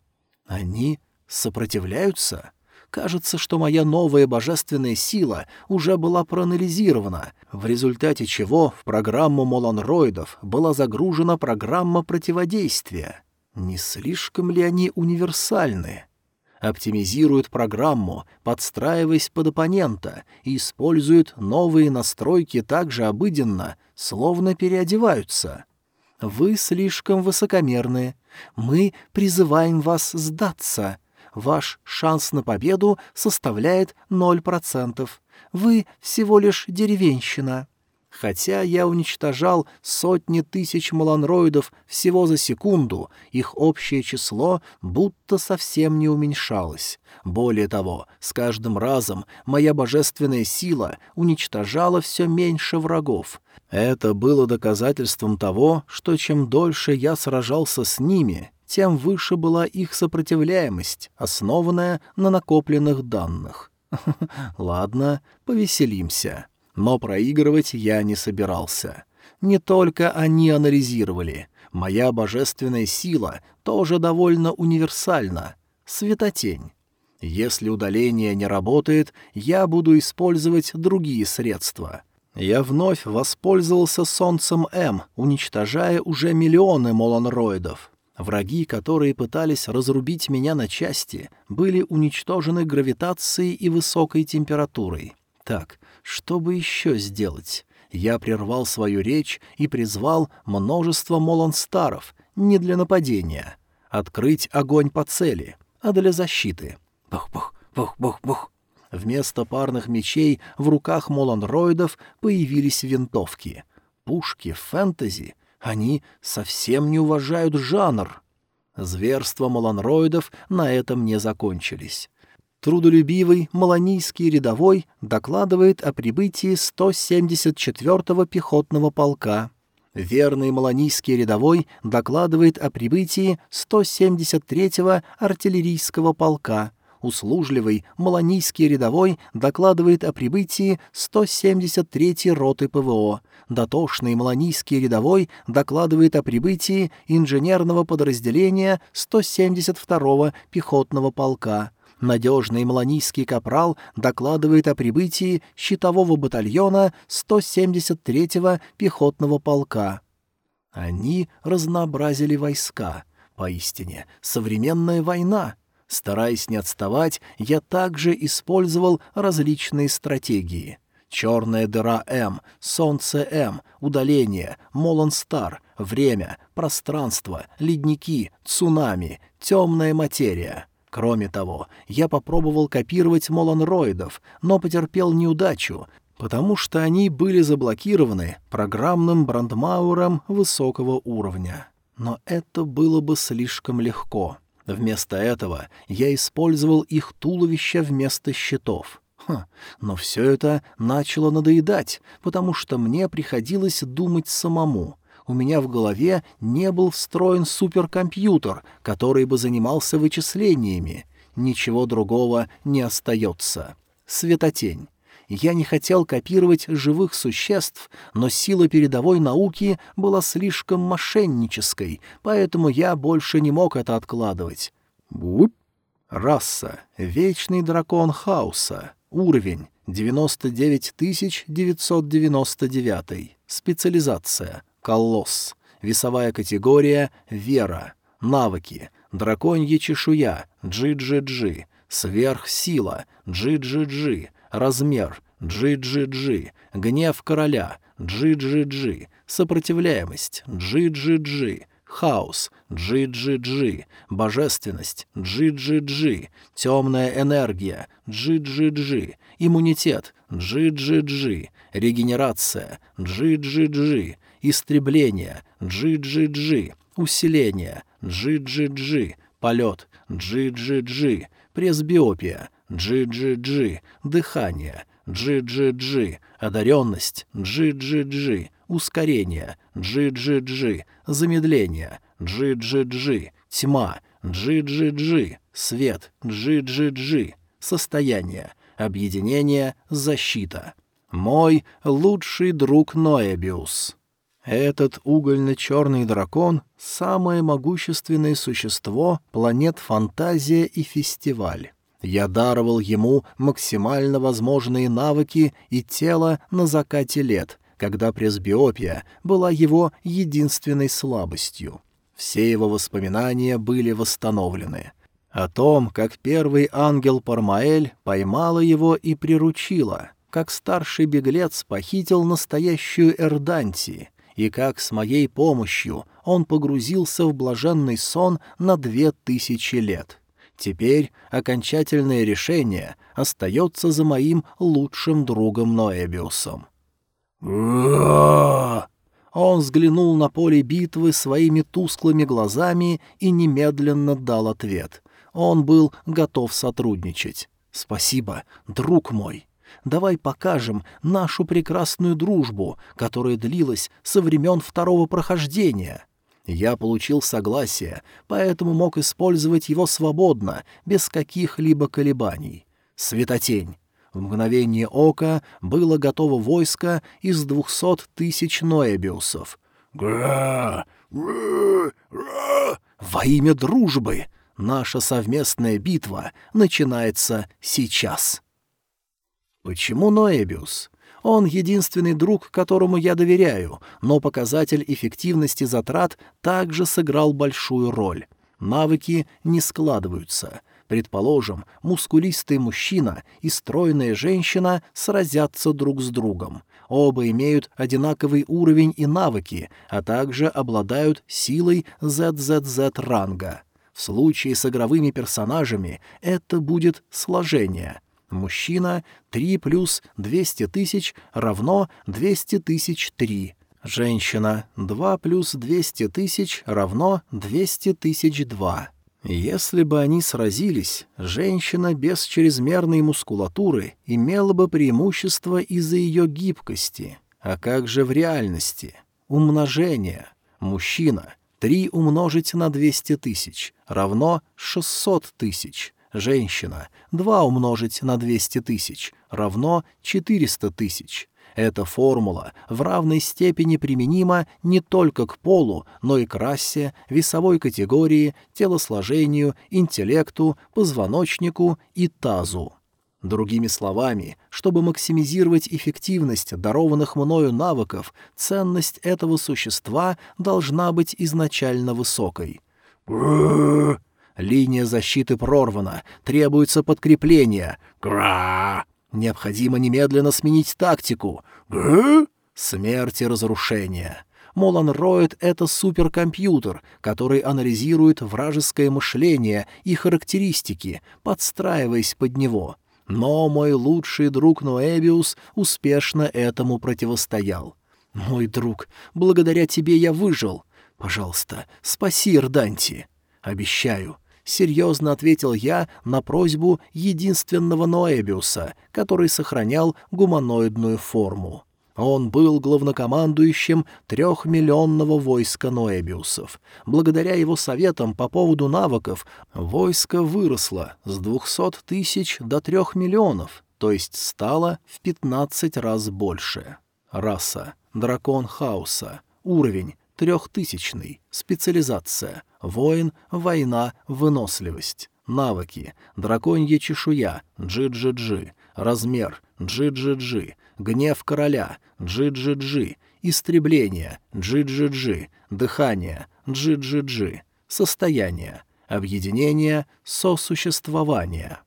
Они сопротивляются? Кажется, что моя новая божественная сила уже была проанализирована, в результате чего в программу моланроидов была загружена программа противодействия. Не слишком ли они универсальны? Оптимизируют программу, подстраиваясь под оппонента, и используют новые настройки так же обыденно, словно переодеваются. Вы слишком высокомерны. Мы призываем вас сдаться — ваш шанс на победу составляет 0%. Вы всего лишь деревенщина. Хотя я уничтожал сотни тысяч маланроидов всего за секунду, их общее число будто совсем не уменьшалось. Более того, с каждым разом моя божественная сила уничтожала все меньше врагов. Это было доказательством того, что чем дольше я сражался с ними, тем выше была их сопротивляемость, основанная на накопленных данных. [LAUGHS] Ладно, повеселимся. Но проигрывать я не собирался. Не только они анализировали. Моя божественная сила тоже довольно универсальна. Светотень. Если удаление не работает, я буду использовать другие средства. Я вновь воспользовался Солнцем М, уничтожая уже миллионы молонроидов. Враги, которые пытались разрубить меня на части, были уничтожены гравитацией и высокой температурой. Так, что бы еще сделать? Я прервал свою речь и призвал множество молонстаров, не для нападения. Открыть огонь по цели, а для защиты. Бух-бух, бух-бух-бух. Вместо парных мечей в руках молонроидов появились винтовки. Пушки фэнтези — они совсем не уважают жанр. Зверства маланроидов на этом не закончились. Трудолюбивый маланийский рядовой докладывает о прибытии 174-го пехотного полка. Верный маланийский рядовой докладывает о прибытии 173-го артиллерийского полка — услужливый маланийский рядовой докладывает о прибытии 173-й роты ПВО. Дотошный маланийский рядовой докладывает о прибытии инженерного подразделения 172-го пехотного полка. Надежный маланийский капрал докладывает о прибытии щитового батальона 173-го пехотного полка. Они разнообразили войска. Поистине, современная война — Стараясь не отставать, я также использовал различные стратегии. Черная дыра М, Солнце М, удаление, Молонстар, время, пространство, ледники, цунами, темная материя. Кроме того, я попробовал копировать молонроидов, но потерпел неудачу, потому что они были заблокированы программным брандмауром высокого уровня. Но это было бы слишком легко. Вместо этого я использовал их туловища вместо щитов. Хм, но все это начало надоедать, потому что мне приходилось думать самому. У меня в голове не был встроен суперкомпьютер, который бы занимался вычислениями. Ничего другого не остается. Светотень. Я не хотел копировать живых существ, но сила передовой науки была слишком мошеннической, поэтому я больше не мог это откладывать. Буп. Раса. Вечный дракон хаоса. Уровень. 99999. Специализация. Колосс. Весовая категория «Вера». Навыки. Драконья чешуя. Джи-джи-джи. Сверхсила. Джи-джи-джи. Размер — GGG. Гнев короля — GGG. Сопротивляемость — GGG. Хаос, джи-джи-джи, божественность, джи-джи-джи, темная энергия, джи-джи-джи, иммунитет, джи-джи-джи, регенерация, джи-джи-джи, истребление, джи-джи-джи, усиление, джи-джи-джи, полет, джи-джи-джи, пресбиопия, джи-джи-джи, дыхание, джи-джи-джи, одаренность, джи-джи-джи, ускорение, джи-джи-джи, замедление, джи-джи-джи, тьма, джи-джи-джи, свет, джи-джи-джи, состояние, объединение, защита. Мой лучший друг Ноэбиус. Этот угольно-черный дракон — самое могущественное существо планет Фантазия и Фестиваль. Я даровал ему максимально возможные навыки и тело на закате лет, когда пресбиопия была его единственной слабостью. Все его воспоминания были восстановлены. О том, как первый ангел Пармаэль поймала его и приручила, как старший беглец похитил настоящую Эрданти, и как с моей помощью он погрузился в блаженный сон на две тысячи лет. Теперь окончательное решение остается за моим лучшим другом Ноэбиусом. Он взглянул на поле битвы своими тусклыми глазами и немедленно дал ответ. Он был готов сотрудничать. «Спасибо, друг мой. Давай покажем нашу прекрасную дружбу, которая длилась со времен второго прохождения». Я получил согласие, поэтому мог использовать его свободно, без каких-либо колебаний. Светотень. В мгновение ока было готово войско из двухсот тысяч ноэбиусов. «Гра! Гра! Гра!» «Во имя дружбы! Наша совместная битва начинается сейчас!» Почему Ноэбиус? Он единственный друг, которому я доверяю, но показатель эффективности затрат также сыграл большую роль. Навыки не складываются. Предположим, мускулистый мужчина и стройная женщина сразятся друг с другом. Оба имеют одинаковый уровень и навыки, а также обладают силой ZZZ ранга. В случае с игровыми персонажами это будет сложение. Мужчина 3 плюс 200 тысяч равно 200 тысяч 3. Женщина 2 плюс 200 тысяч равно 200 тысяч 2. Если бы они сразились, женщина без чрезмерной мускулатуры имела бы преимущество из-за ее гибкости. А как же в реальности? Умножение. Мужчина 3 умножить на 200 тысяч равно 600 тысяч. Женщина 2 умножить на 200 тысяч равно 400 тысяч. Эта формула в равной степени применима не только к полу, но и к расе, весовой категории, телосложению, интеллекту, позвоночнику и тазу. Другими словами, чтобы максимизировать эффективность дарованных мною навыков, ценность этого существа должна быть изначально высокой. Линия защиты прорвана, требуется подкрепление. Гра! Необходимо немедленно сменить тактику. Гы? Смерть и разрушение. Моланроид — это суперкомпьютер, который анализирует вражеское мышление и характеристики, подстраиваясь под него. Но мой лучший друг Ноэбиус успешно этому противостоял. «Мой друг, благодаря тебе я выжил. Пожалуйста, спаси Ирданти. Обещаю, — серьезно ответил я на просьбу единственного Ноэбиуса, который сохранял гуманоидную форму. Он был главнокомандующим трехмиллионного войска Ноэбиусов. Благодаря его советам по поводу навыков войско выросло с двухсот тысяч до трех миллионов, то есть стало в пятнадцать раз больше. Раса — дракон хаоса. Уровень Трехтысячный. Специализация. Воин, война, выносливость. Навыки. Драконья чешуя. Джи-джи-джи. Размер. Джи-джи-джи. Гнев короля. Джи-джи-джи. Истребление. Джи-джи-джи. Дыхание. Джи-джи-джи. Состояние. Объединение. Сосуществование.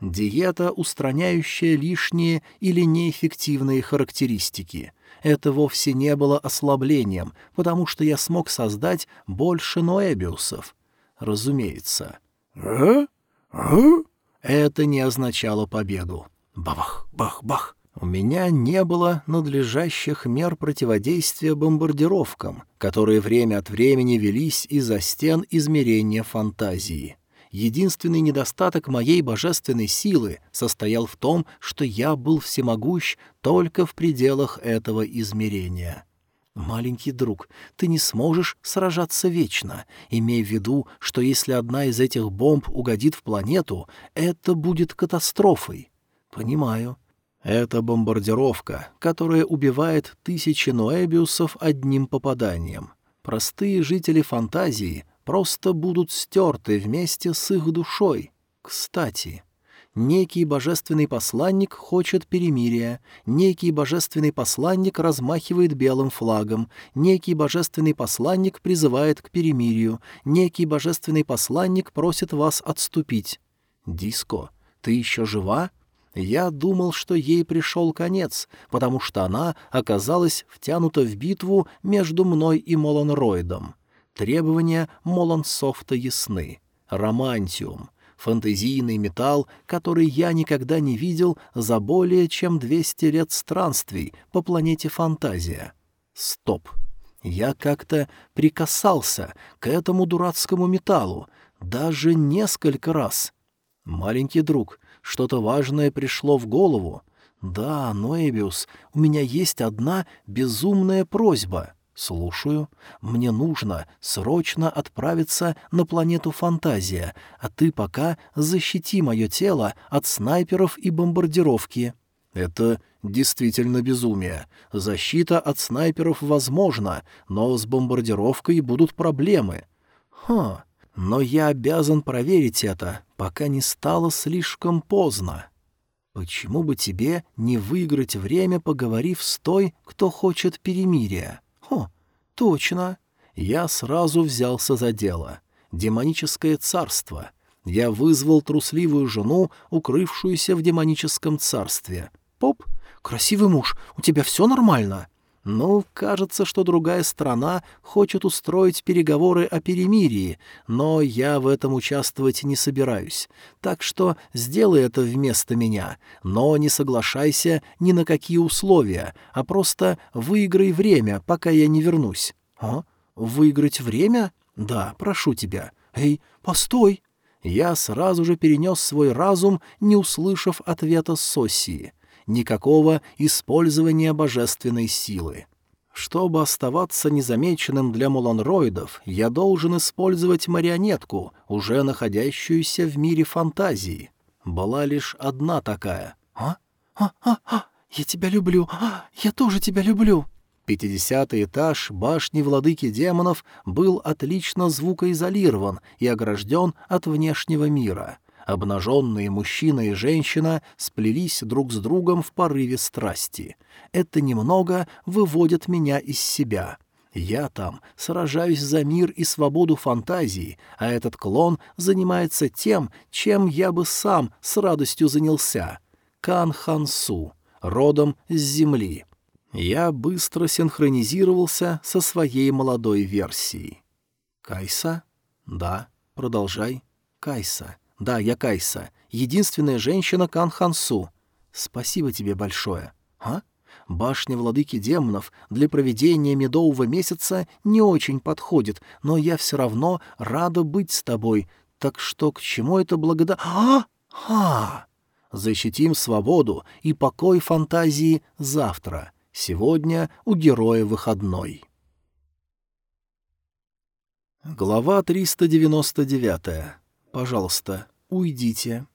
Диета, устраняющая лишние или неэффективные характеристики. Это вовсе не было ослаблением, потому что я смог создать больше ноэбиусов. Разумеется. «А? А?» Это не означало победу. Бах, бах, бах. У меня не было надлежащих мер противодействия бомбардировкам, которые время от времени велись из-за стен измерения фантазии. Единственный недостаток моей божественной силы состоял в том, что я был всемогущ только в пределах этого измерения. «Маленький друг, ты не сможешь сражаться вечно, имея в виду, что если одна из этих бомб угодит в планету, это будет катастрофой». «Понимаю», это бомбардировка, которая убивает тысячи ноэбиусов одним попаданием. Простые жители фантазии просто будут стерты вместе с их душой. Кстати, некий божественный посланник хочет перемирия, некий божественный посланник размахивает белым флагом, некий божественный посланник призывает к перемирию, некий божественный посланник просит вас отступить. «Диско, ты еще жива?» Я думал, что ей пришел конец, потому что она оказалась втянута в битву между мной и Молонроидом. Требования Молонсофта ясны. Романтиум. Фантазийный металл, который я никогда не видел за более чем 200 лет странствий по планете Фантазия. Стоп. Я как-то прикасался к этому дурацкому металлу, даже несколько раз. Маленький друг, что-то важное пришло в голову. «Да, Ноэбиус, у меня есть одна безумная просьба». «Слушаю. Мне нужно срочно отправиться на планету Фантазия, а ты пока защити мое тело от снайперов и бомбардировки». «Это действительно безумие. Защита от снайперов возможна, но с бомбардировкой будут проблемы». «Ха, но я обязан проверить это, пока не стало слишком поздно. Почему бы тебе не выиграть время, поговорив с той, кто хочет перемирия? Точно. Я сразу взялся за дело. Демоническое царство. Я вызвал трусливую жену, укрывшуюся в демоническом царстве. Поп, красивый муж, у тебя все нормально? Ну, кажется, что другая страна хочет устроить переговоры о перемирии, но я в этом участвовать не собираюсь. Так что сделай это вместо меня, но не соглашайся ни на какие условия, а просто выиграй время, пока я не вернусь. А? Выиграть время? Да, прошу тебя. Эй, постой! Я сразу же перенес свой разум, не услышав ответа Соссии — никакого использования божественной силы. Чтобы оставаться незамеченным для муланроидов, я должен использовать марионетку, уже находящуюся в мире фантазии. Была лишь одна такая. «А? А? А? А? Я тебя люблю! А? Я тоже тебя люблю!» Пятидесятый этаж башни владыки демонов был отлично звукоизолирован и огражден от внешнего мира. Обнаженные мужчина и женщина сплелись друг с другом в порыве страсти. Это немного выводит меня из себя. Я там сражаюсь за мир и свободу фантазии, а этот клон занимается тем, чем я бы сам с радостью занялся. Кан Хансу, родом с земли. Я быстро синхронизировался со своей молодой версией. «Кайса?» «Да, продолжай. Кайса. Да, я Кайса, единственная женщина Кан Хансу. Спасибо тебе большое. А? Башня владыки демонов для проведения медового месяца не очень подходит, но я все равно рада быть с тобой. Так что к чему это благодар... А? А! Защитим свободу и покой фантазии завтра. Сегодня у героя выходной. Глава 399. Пожалуйста, уйдите.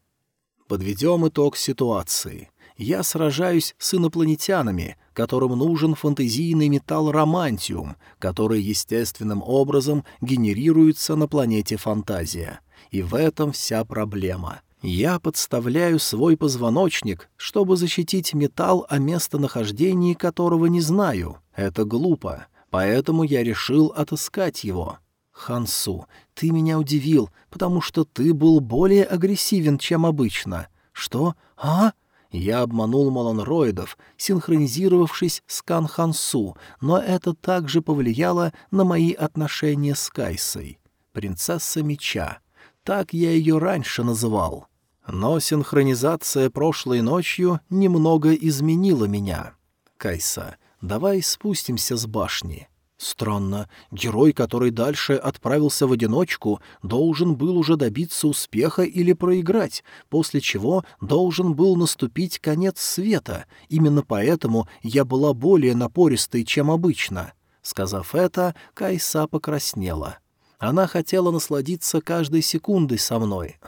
Подведем итог ситуации. Я сражаюсь с инопланетянами, которым нужен фантазийный металл романтиум, который естественным образом генерируется на планете Фантазия. И в этом вся проблема. Я подставляю свой позвоночник, чтобы защитить металл, о местонахождении которого не знаю. Это глупо, поэтому я решил отыскать его. Хансу, ты меня удивил, потому что ты был более агрессивен, чем обычно. «Что? А?» Я обманул малонроидов, синхронизировавшись с Канхансу, но это также повлияло на мои отношения с Кайсой. Принцесса меча. Так я ее раньше называл. Но синхронизация прошлой ночью немного изменила меня. Кайса, давай спустимся с башни. Странно, герой, который дальше отправился в одиночку, должен был уже добиться успеха или проиграть, после чего должен был наступить конец света. Именно поэтому я была более напористой, чем обычно. Сказав это, Кайса покраснела. Она хотела насладиться каждой секундой со мной.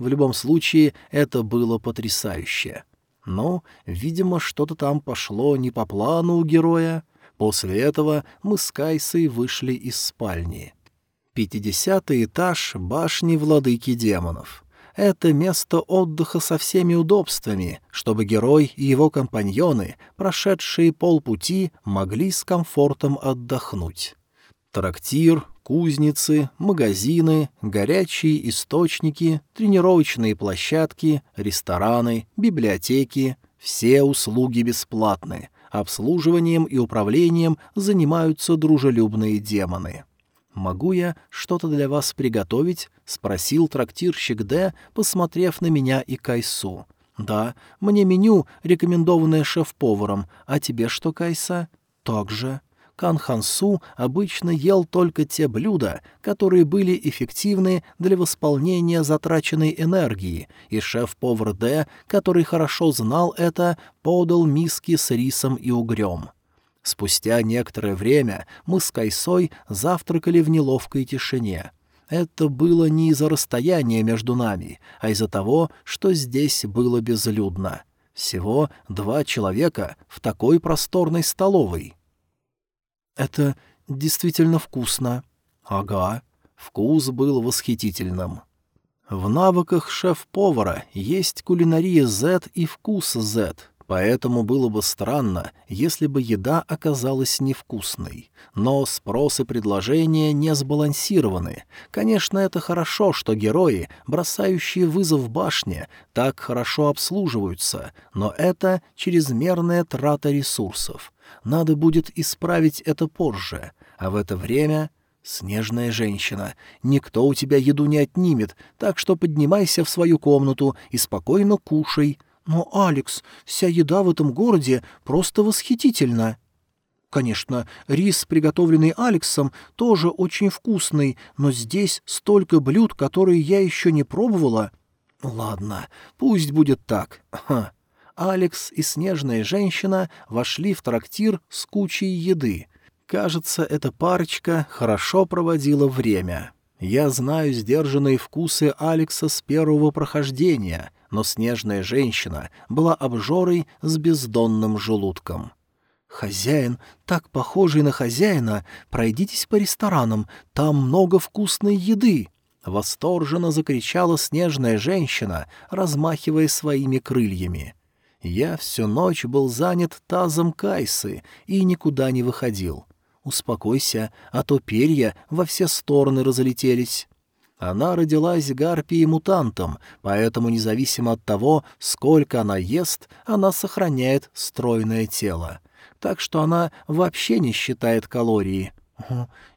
В любом случае, это было потрясающе. Но, видимо, что-то там пошло не по плану у героя. После этого мы с Кайсой вышли из спальни. Пятидесятый этаж башни владыки демонов. Это место отдыха со всеми удобствами, чтобы герой и его компаньоны, прошедшие полпути, могли с комфортом отдохнуть. Трактир, кузницы, магазины, горячие источники, тренировочные площадки, рестораны, библиотеки — все услуги бесплатны, Обслуживанием и управлением занимаются дружелюбные демоны. «Могу я что-то для вас приготовить?» — спросил трактирщик Д, посмотрев на меня и Кайсу. «Да, мне меню, рекомендованное шеф-поваром. А тебе что, Кайса?» «Так же». Кан Хансу обычно ел только те блюда, которые были эффективны для восполнения затраченной энергии, и шеф-повар Д, который хорошо знал это, подал миски с рисом и угрем. Спустя некоторое время мы с Кайсой завтракали в неловкой тишине. Это было не из-за расстояния между нами, а из-за того, что здесь было безлюдно. Всего два человека в такой просторной столовой — «Это действительно вкусно». «Ага». Вкус был восхитительным. В навыках шеф-повара есть кулинария Z и вкус Z, поэтому было бы странно, если бы еда оказалась невкусной. Но спрос и предложение не сбалансированы. Конечно, это хорошо, что герои, бросающие вызов башне, так хорошо обслуживаются, но это чрезмерная трата ресурсов. Надо будет исправить это позже, а в это время... «Снежная женщина, никто у тебя еду не отнимет, так что поднимайся в свою комнату и спокойно кушай. Но, Алекс, вся еда в этом городе просто восхитительна». Конечно, рис, приготовленный Алексом, тоже очень вкусный, но здесь столько блюд, которые я еще не пробовала. Ладно, пусть будет так. Ха. Алекс и снежная женщина вошли в трактир с кучей еды. Кажется, эта парочка хорошо проводила время. Я знаю сдержанные вкусы Алекса с первого прохождения, но снежная женщина была обжорой с бездонным желудком. «Хозяин, так похожий на хозяина, пройдитесь по ресторанам, там много вкусной еды!» Восторженно закричала снежная женщина, размахивая своими крыльями. Я всю ночь был занят тазом Кайсы и никуда не выходил. Успокойся, а то перья во все стороны разлетелись. Она родилась гарпией-мутантом, поэтому независимо от того, сколько она ест, она сохраняет стройное тело. Так что она вообще не считает калории.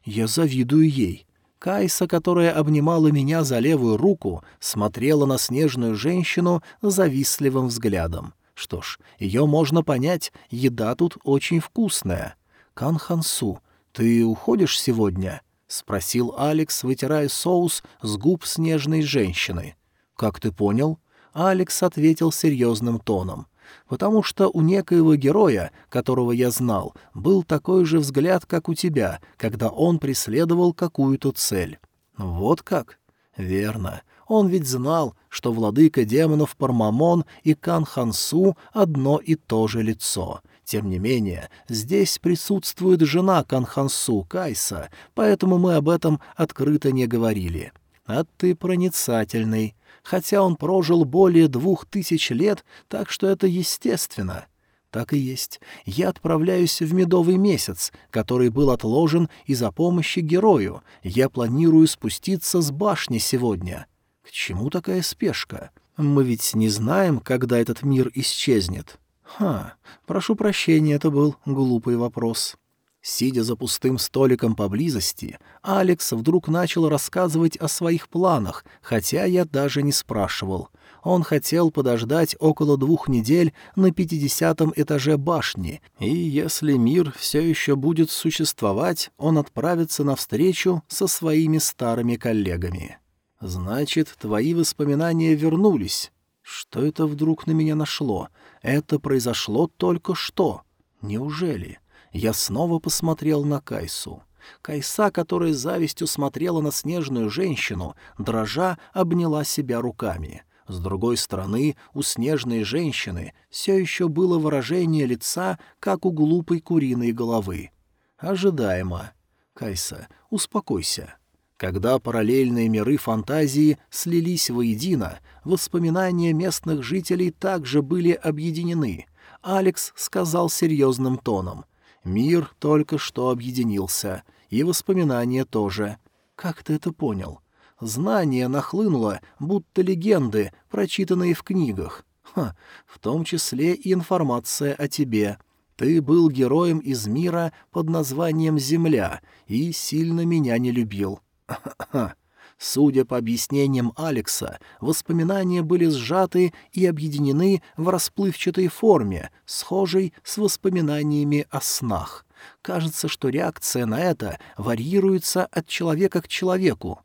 я завидую ей. Кайса, которая обнимала меня за левую руку, смотрела на снежную женщину завистливым взглядом. Что ж, ее можно понять, еда тут очень вкусная. Кан Хансу, ты уходишь сегодня? — спросил Алекс, вытирая соус с губ снежной женщины. «Как ты понял?» Алекс ответил серьезным тоном. «Потому что у некоего героя, которого я знал, был такой же взгляд, как у тебя, когда он преследовал какую-то цель». «Вот как?» «Верно. Он ведь знал, что владыка демонов Пармамон и Канхансу одно и то же лицо. Тем не менее, здесь присутствует жена Канхансу, Кайса, поэтому мы об этом открыто не говорили. А ты проницательный. Хотя он прожил более двух тысяч лет, так что это естественно. Так и есть. Я отправляюсь в медовый месяц, который был отложен из-за помощи герою. Я планирую спуститься с башни сегодня. К чему такая спешка? Мы ведь не знаем, когда этот мир исчезнет. Ха, прошу прощения, это был глупый вопрос. Сидя за пустым столиком поблизости, Алекс вдруг начал рассказывать о своих планах, хотя я даже не спрашивал. Он хотел подождать около двух недель на пятидесятом этаже башни, и если мир все еще будет существовать, он отправится навстречу со своими старыми коллегами. «Значит, твои воспоминания вернулись. Что это вдруг на меня нашло? Это произошло только что. Неужели?» Я снова посмотрел на Кайсу. Кайса, которая завистью смотрела на снежную женщину, дрожа обняла себя руками. С другой стороны, у снежной женщины все еще было выражение лица, как у глупой куриной головы. Ожидаемо. Кайса, успокойся. Когда параллельные миры фантазии слились воедино, воспоминания местных жителей также были объединены. Алекс сказал серьезным тоном — Мир только что объединился, и воспоминания тоже. Как ты это понял? Знание нахлынуло, будто легенды, прочитанные в книгах. Ха, в том числе и информация о тебе. Ты был героем из мира под названием «Земля» и сильно меня не любил. [COUGHS] Судя по объяснениям Алекса, воспоминания были сжаты и объединены в расплывчатой форме, схожей с воспоминаниями о снах. Кажется, что реакция на это варьируется от человека к человеку.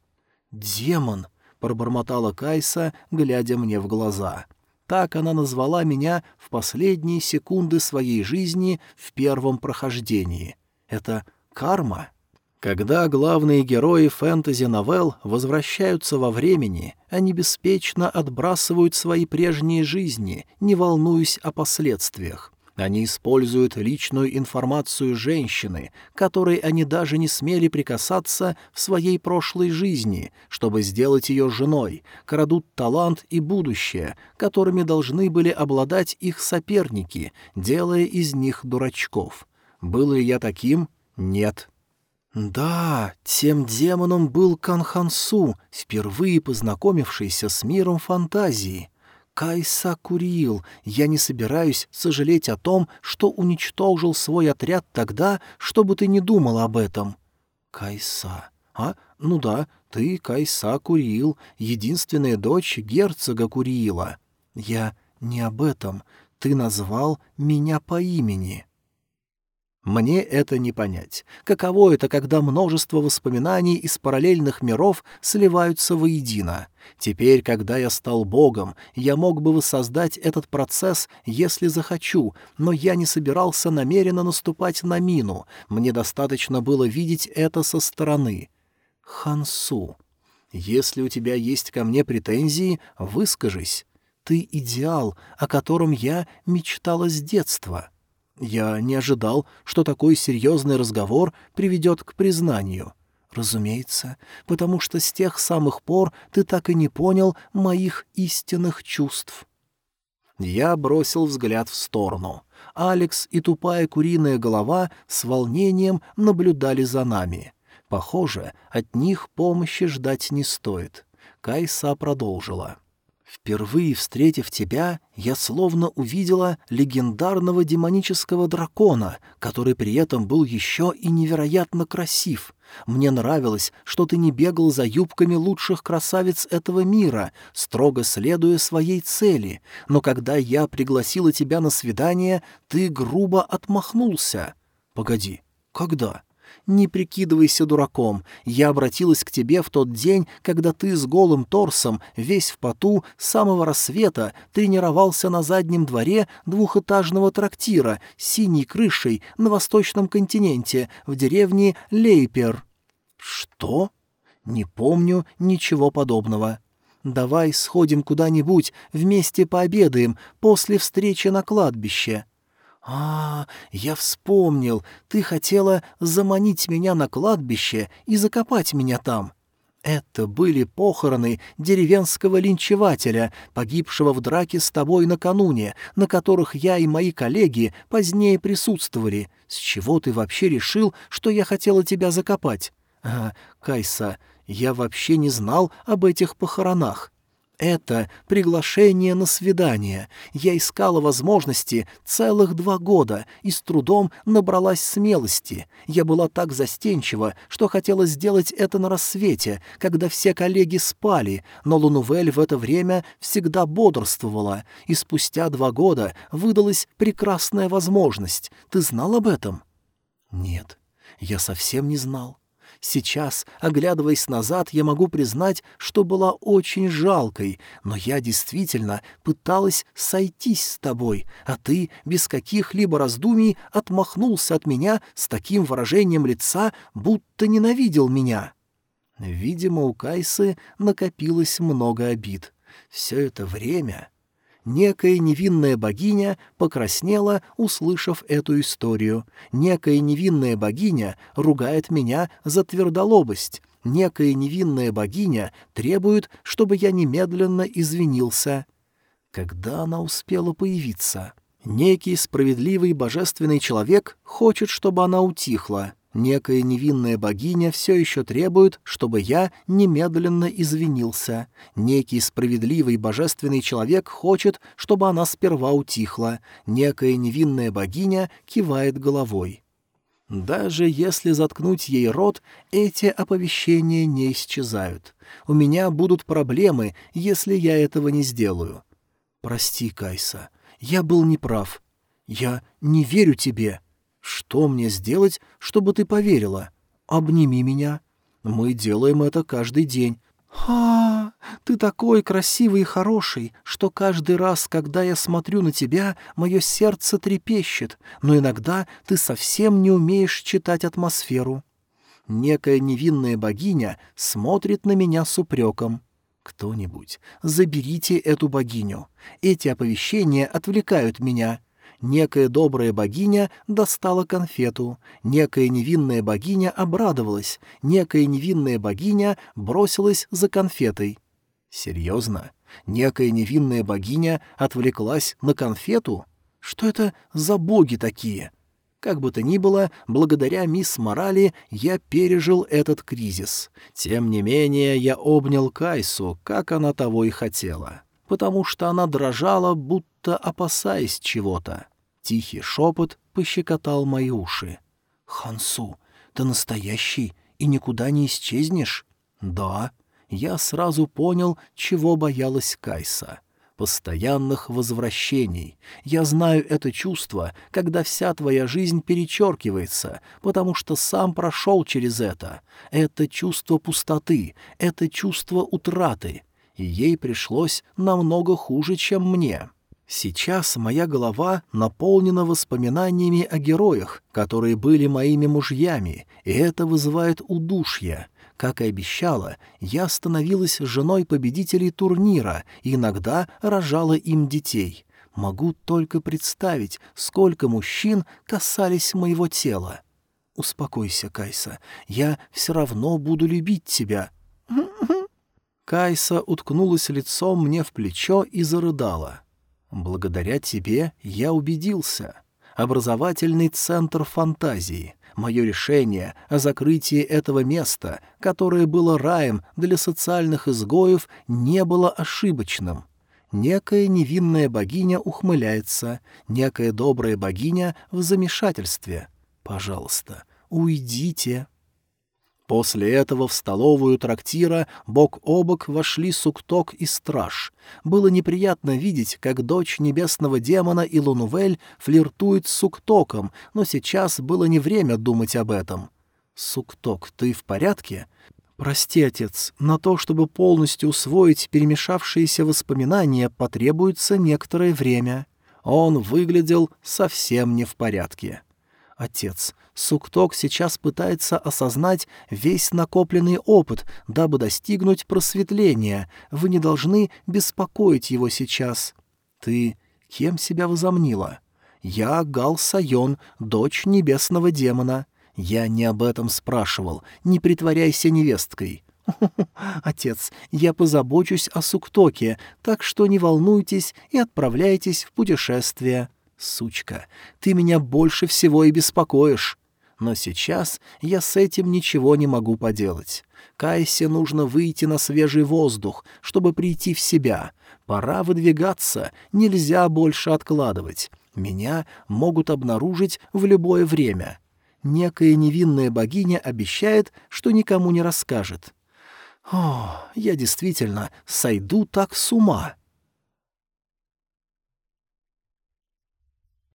«Демон!» — пробормотала Кайса, глядя мне в глаза. Так она назвала меня в последние секунды своей жизни в первом прохождении. Это карма?» Когда главные герои фэнтези-новелл возвращаются во времени, они беспечно отбрасывают свои прежние жизни, не волнуясь о последствиях. Они используют личную информацию женщины, которой они даже не смели прикасаться в своей прошлой жизни, чтобы сделать ее женой, крадут талант и будущее, которыми должны были обладать их соперники, делая из них дурачков. Был ли я таким? Нет. Да, тем демоном был Канхансу, впервые познакомившийся с миром фантазии. Кайса Курил, я не собираюсь сожалеть о том, что уничтожил свой отряд тогда, чтобы ты не думал об этом. Кайса. А, ну да, ты Кайса Курил, единственная дочь герцога Курила. Я не об этом. Ты назвал меня по имени. Мне это не понять. Каково это, когда множество воспоминаний из параллельных миров сливаются воедино? Теперь, когда я стал богом, я мог бы воссоздать этот процесс, если захочу, но я не собирался намеренно наступать на мину. Мне достаточно было видеть это со стороны. Хансу, если у тебя есть ко мне претензии, выскажись. Ты идеал, о котором я мечтала с детства. Я не ожидал, что такой серьезный разговор приведет к признанию. Разумеется, потому что с тех самых пор ты так и не понял моих истинных чувств. Я бросил взгляд в сторону. Алекс и тупая куриная голова с волнением наблюдали за нами. Похоже, от них помощи ждать не стоит. Кайса продолжила. — Впервые встретив тебя, я словно увидела легендарного демонического дракона, который при этом был еще и невероятно красив. Мне нравилось, что ты не бегал за юбками лучших красавиц этого мира, строго следуя своей цели, но когда я пригласила тебя на свидание, ты грубо отмахнулся. Погоди, когда? Не прикидывайся дураком. Я обратилась к тебе в тот день, когда ты с голым торсом, весь в поту, с самого рассвета тренировался на заднем дворе двухэтажного трактира с синей крышей на восточном континенте, в деревне Лейпер». «Что?» «Не помню ничего подобного». «Давай сходим куда-нибудь, вместе пообедаем, после встречи на кладбище». «А, я вспомнил, ты хотела заманить меня на кладбище и закопать меня там». Это были похороны деревенского линчевателя, погибшего в драке с тобой накануне, на которых я и мои коллеги позднее присутствовали. С чего ты вообще решил, что я хотела тебя закопать? А, Кайса, я вообще не знал об этих похоронах. Это приглашение на свидание. Я искала возможности целых два года и с трудом набралась смелости. Я была так застенчива, что хотела сделать это на рассвете, когда все коллеги спали, но Лунувель в это время всегда бодрствовала, и спустя два года выдалась прекрасная возможность. Ты знал об этом? Нет, я совсем не знал. Сейчас, оглядываясь назад, я могу признать, что была очень жалкой, но я действительно пыталась сойтись с тобой, а ты без каких-либо раздумий отмахнулся от меня с таким выражением лица, будто ненавидел меня. Видимо, у Кайсы накопилось много обид. Все это время Некая невинная богиня покраснела, услышав эту историю. Некая невинная богиня ругает меня за твердолобость. Некая невинная богиня требует, чтобы я немедленно извинился. Когда она успела появиться? Некий справедливый божественный человек хочет, чтобы она утихла. Некая невинная богиня все еще требует, чтобы я немедленно извинился. Некий справедливый божественный человек хочет, чтобы она сперва утихла. Некая невинная богиня кивает головой. Даже если заткнуть ей рот, эти оповещения не исчезают. У меня будут проблемы, если я этого не сделаю. Прости, Кайса, я был неправ. Я не верю тебе. «Что мне сделать, чтобы ты поверила? Обними меня. Мы делаем это каждый день». «А, ты такой красивый и хороший, что каждый раз, когда я смотрю на тебя, мое сердце трепещет, но иногда ты совсем не умеешь читать атмосферу». Некая невинная богиня смотрит на меня с упреком. «Кто-нибудь, заберите эту богиню. Эти оповещения отвлекают меня. Некая добрая богиня достала конфету, некая невинная богиня обрадовалась, некая невинная богиня бросилась за конфетой. Серьезно? Некая невинная богиня отвлеклась на конфету? Что это за боги такие? Как бы то ни было, благодаря мисс Морали я пережил этот кризис. Тем не менее, я обнял Кайсу, как она того и хотела, потому что она дрожала, будто опасаясь чего-то. Тихий шепот пощекотал мои уши. «Хансу, ты настоящий и никуда не исчезнешь?» «Да». Я сразу понял, чего боялась Кайса. Постоянных возвращений. Я знаю это чувство, когда вся твоя жизнь перечеркивается, потому что сам прошел через это. Это чувство пустоты, это чувство утраты. И ей пришлось намного хуже, чем мне. Сейчас моя голова наполнена воспоминаниями о героях, которые были моими мужьями, и это вызывает удушье. Как и обещала, я становилась женой победителей турнира и иногда рожала им детей. Могу только представить, сколько мужчин касались моего тела. Успокойся, Кайса, я все равно буду любить тебя. Кайса уткнулась лицом мне в плечо и зарыдала. Благодаря тебе я убедился. Образовательный центр фантазии. Мое решение о закрытии этого места, которое было раем для социальных изгоев, не было ошибочным. Некая невинная богиня ухмыляется, некая добрая богиня в замешательстве. Пожалуйста, уйдите. После этого в столовую трактира бок о бок вошли Сукток и Страж. Было неприятно видеть, как дочь небесного демона и Лунувель флиртует с Суктоком, но сейчас было не время думать об этом. «Сукток, ты в порядке?» «Прости, отец, на то, чтобы полностью усвоить перемешавшиеся воспоминания, потребуется некоторое время». Он выглядел совсем не в порядке. «Отец, Сукток сейчас пытается осознать весь накопленный опыт, дабы достигнуть просветления. Вы не должны беспокоить его сейчас. Ты кем себя возомнила? Я Гал Сайон, дочь небесного демона. Я не об этом спрашивал. Не притворяйся невесткой. [LAUGHS] «Отец, я позабочусь о Суктоке, так что не волнуйтесь и отправляйтесь в путешествие». «Сучка, ты меня больше всего и беспокоишь». Но сейчас я с этим ничего не могу поделать. Кайсе нужно выйти на свежий воздух, чтобы прийти в себя. Пора выдвигаться, нельзя больше откладывать. Меня могут обнаружить в любое время. Некая невинная богиня обещает, что никому не расскажет. О, я действительно сойду так с ума.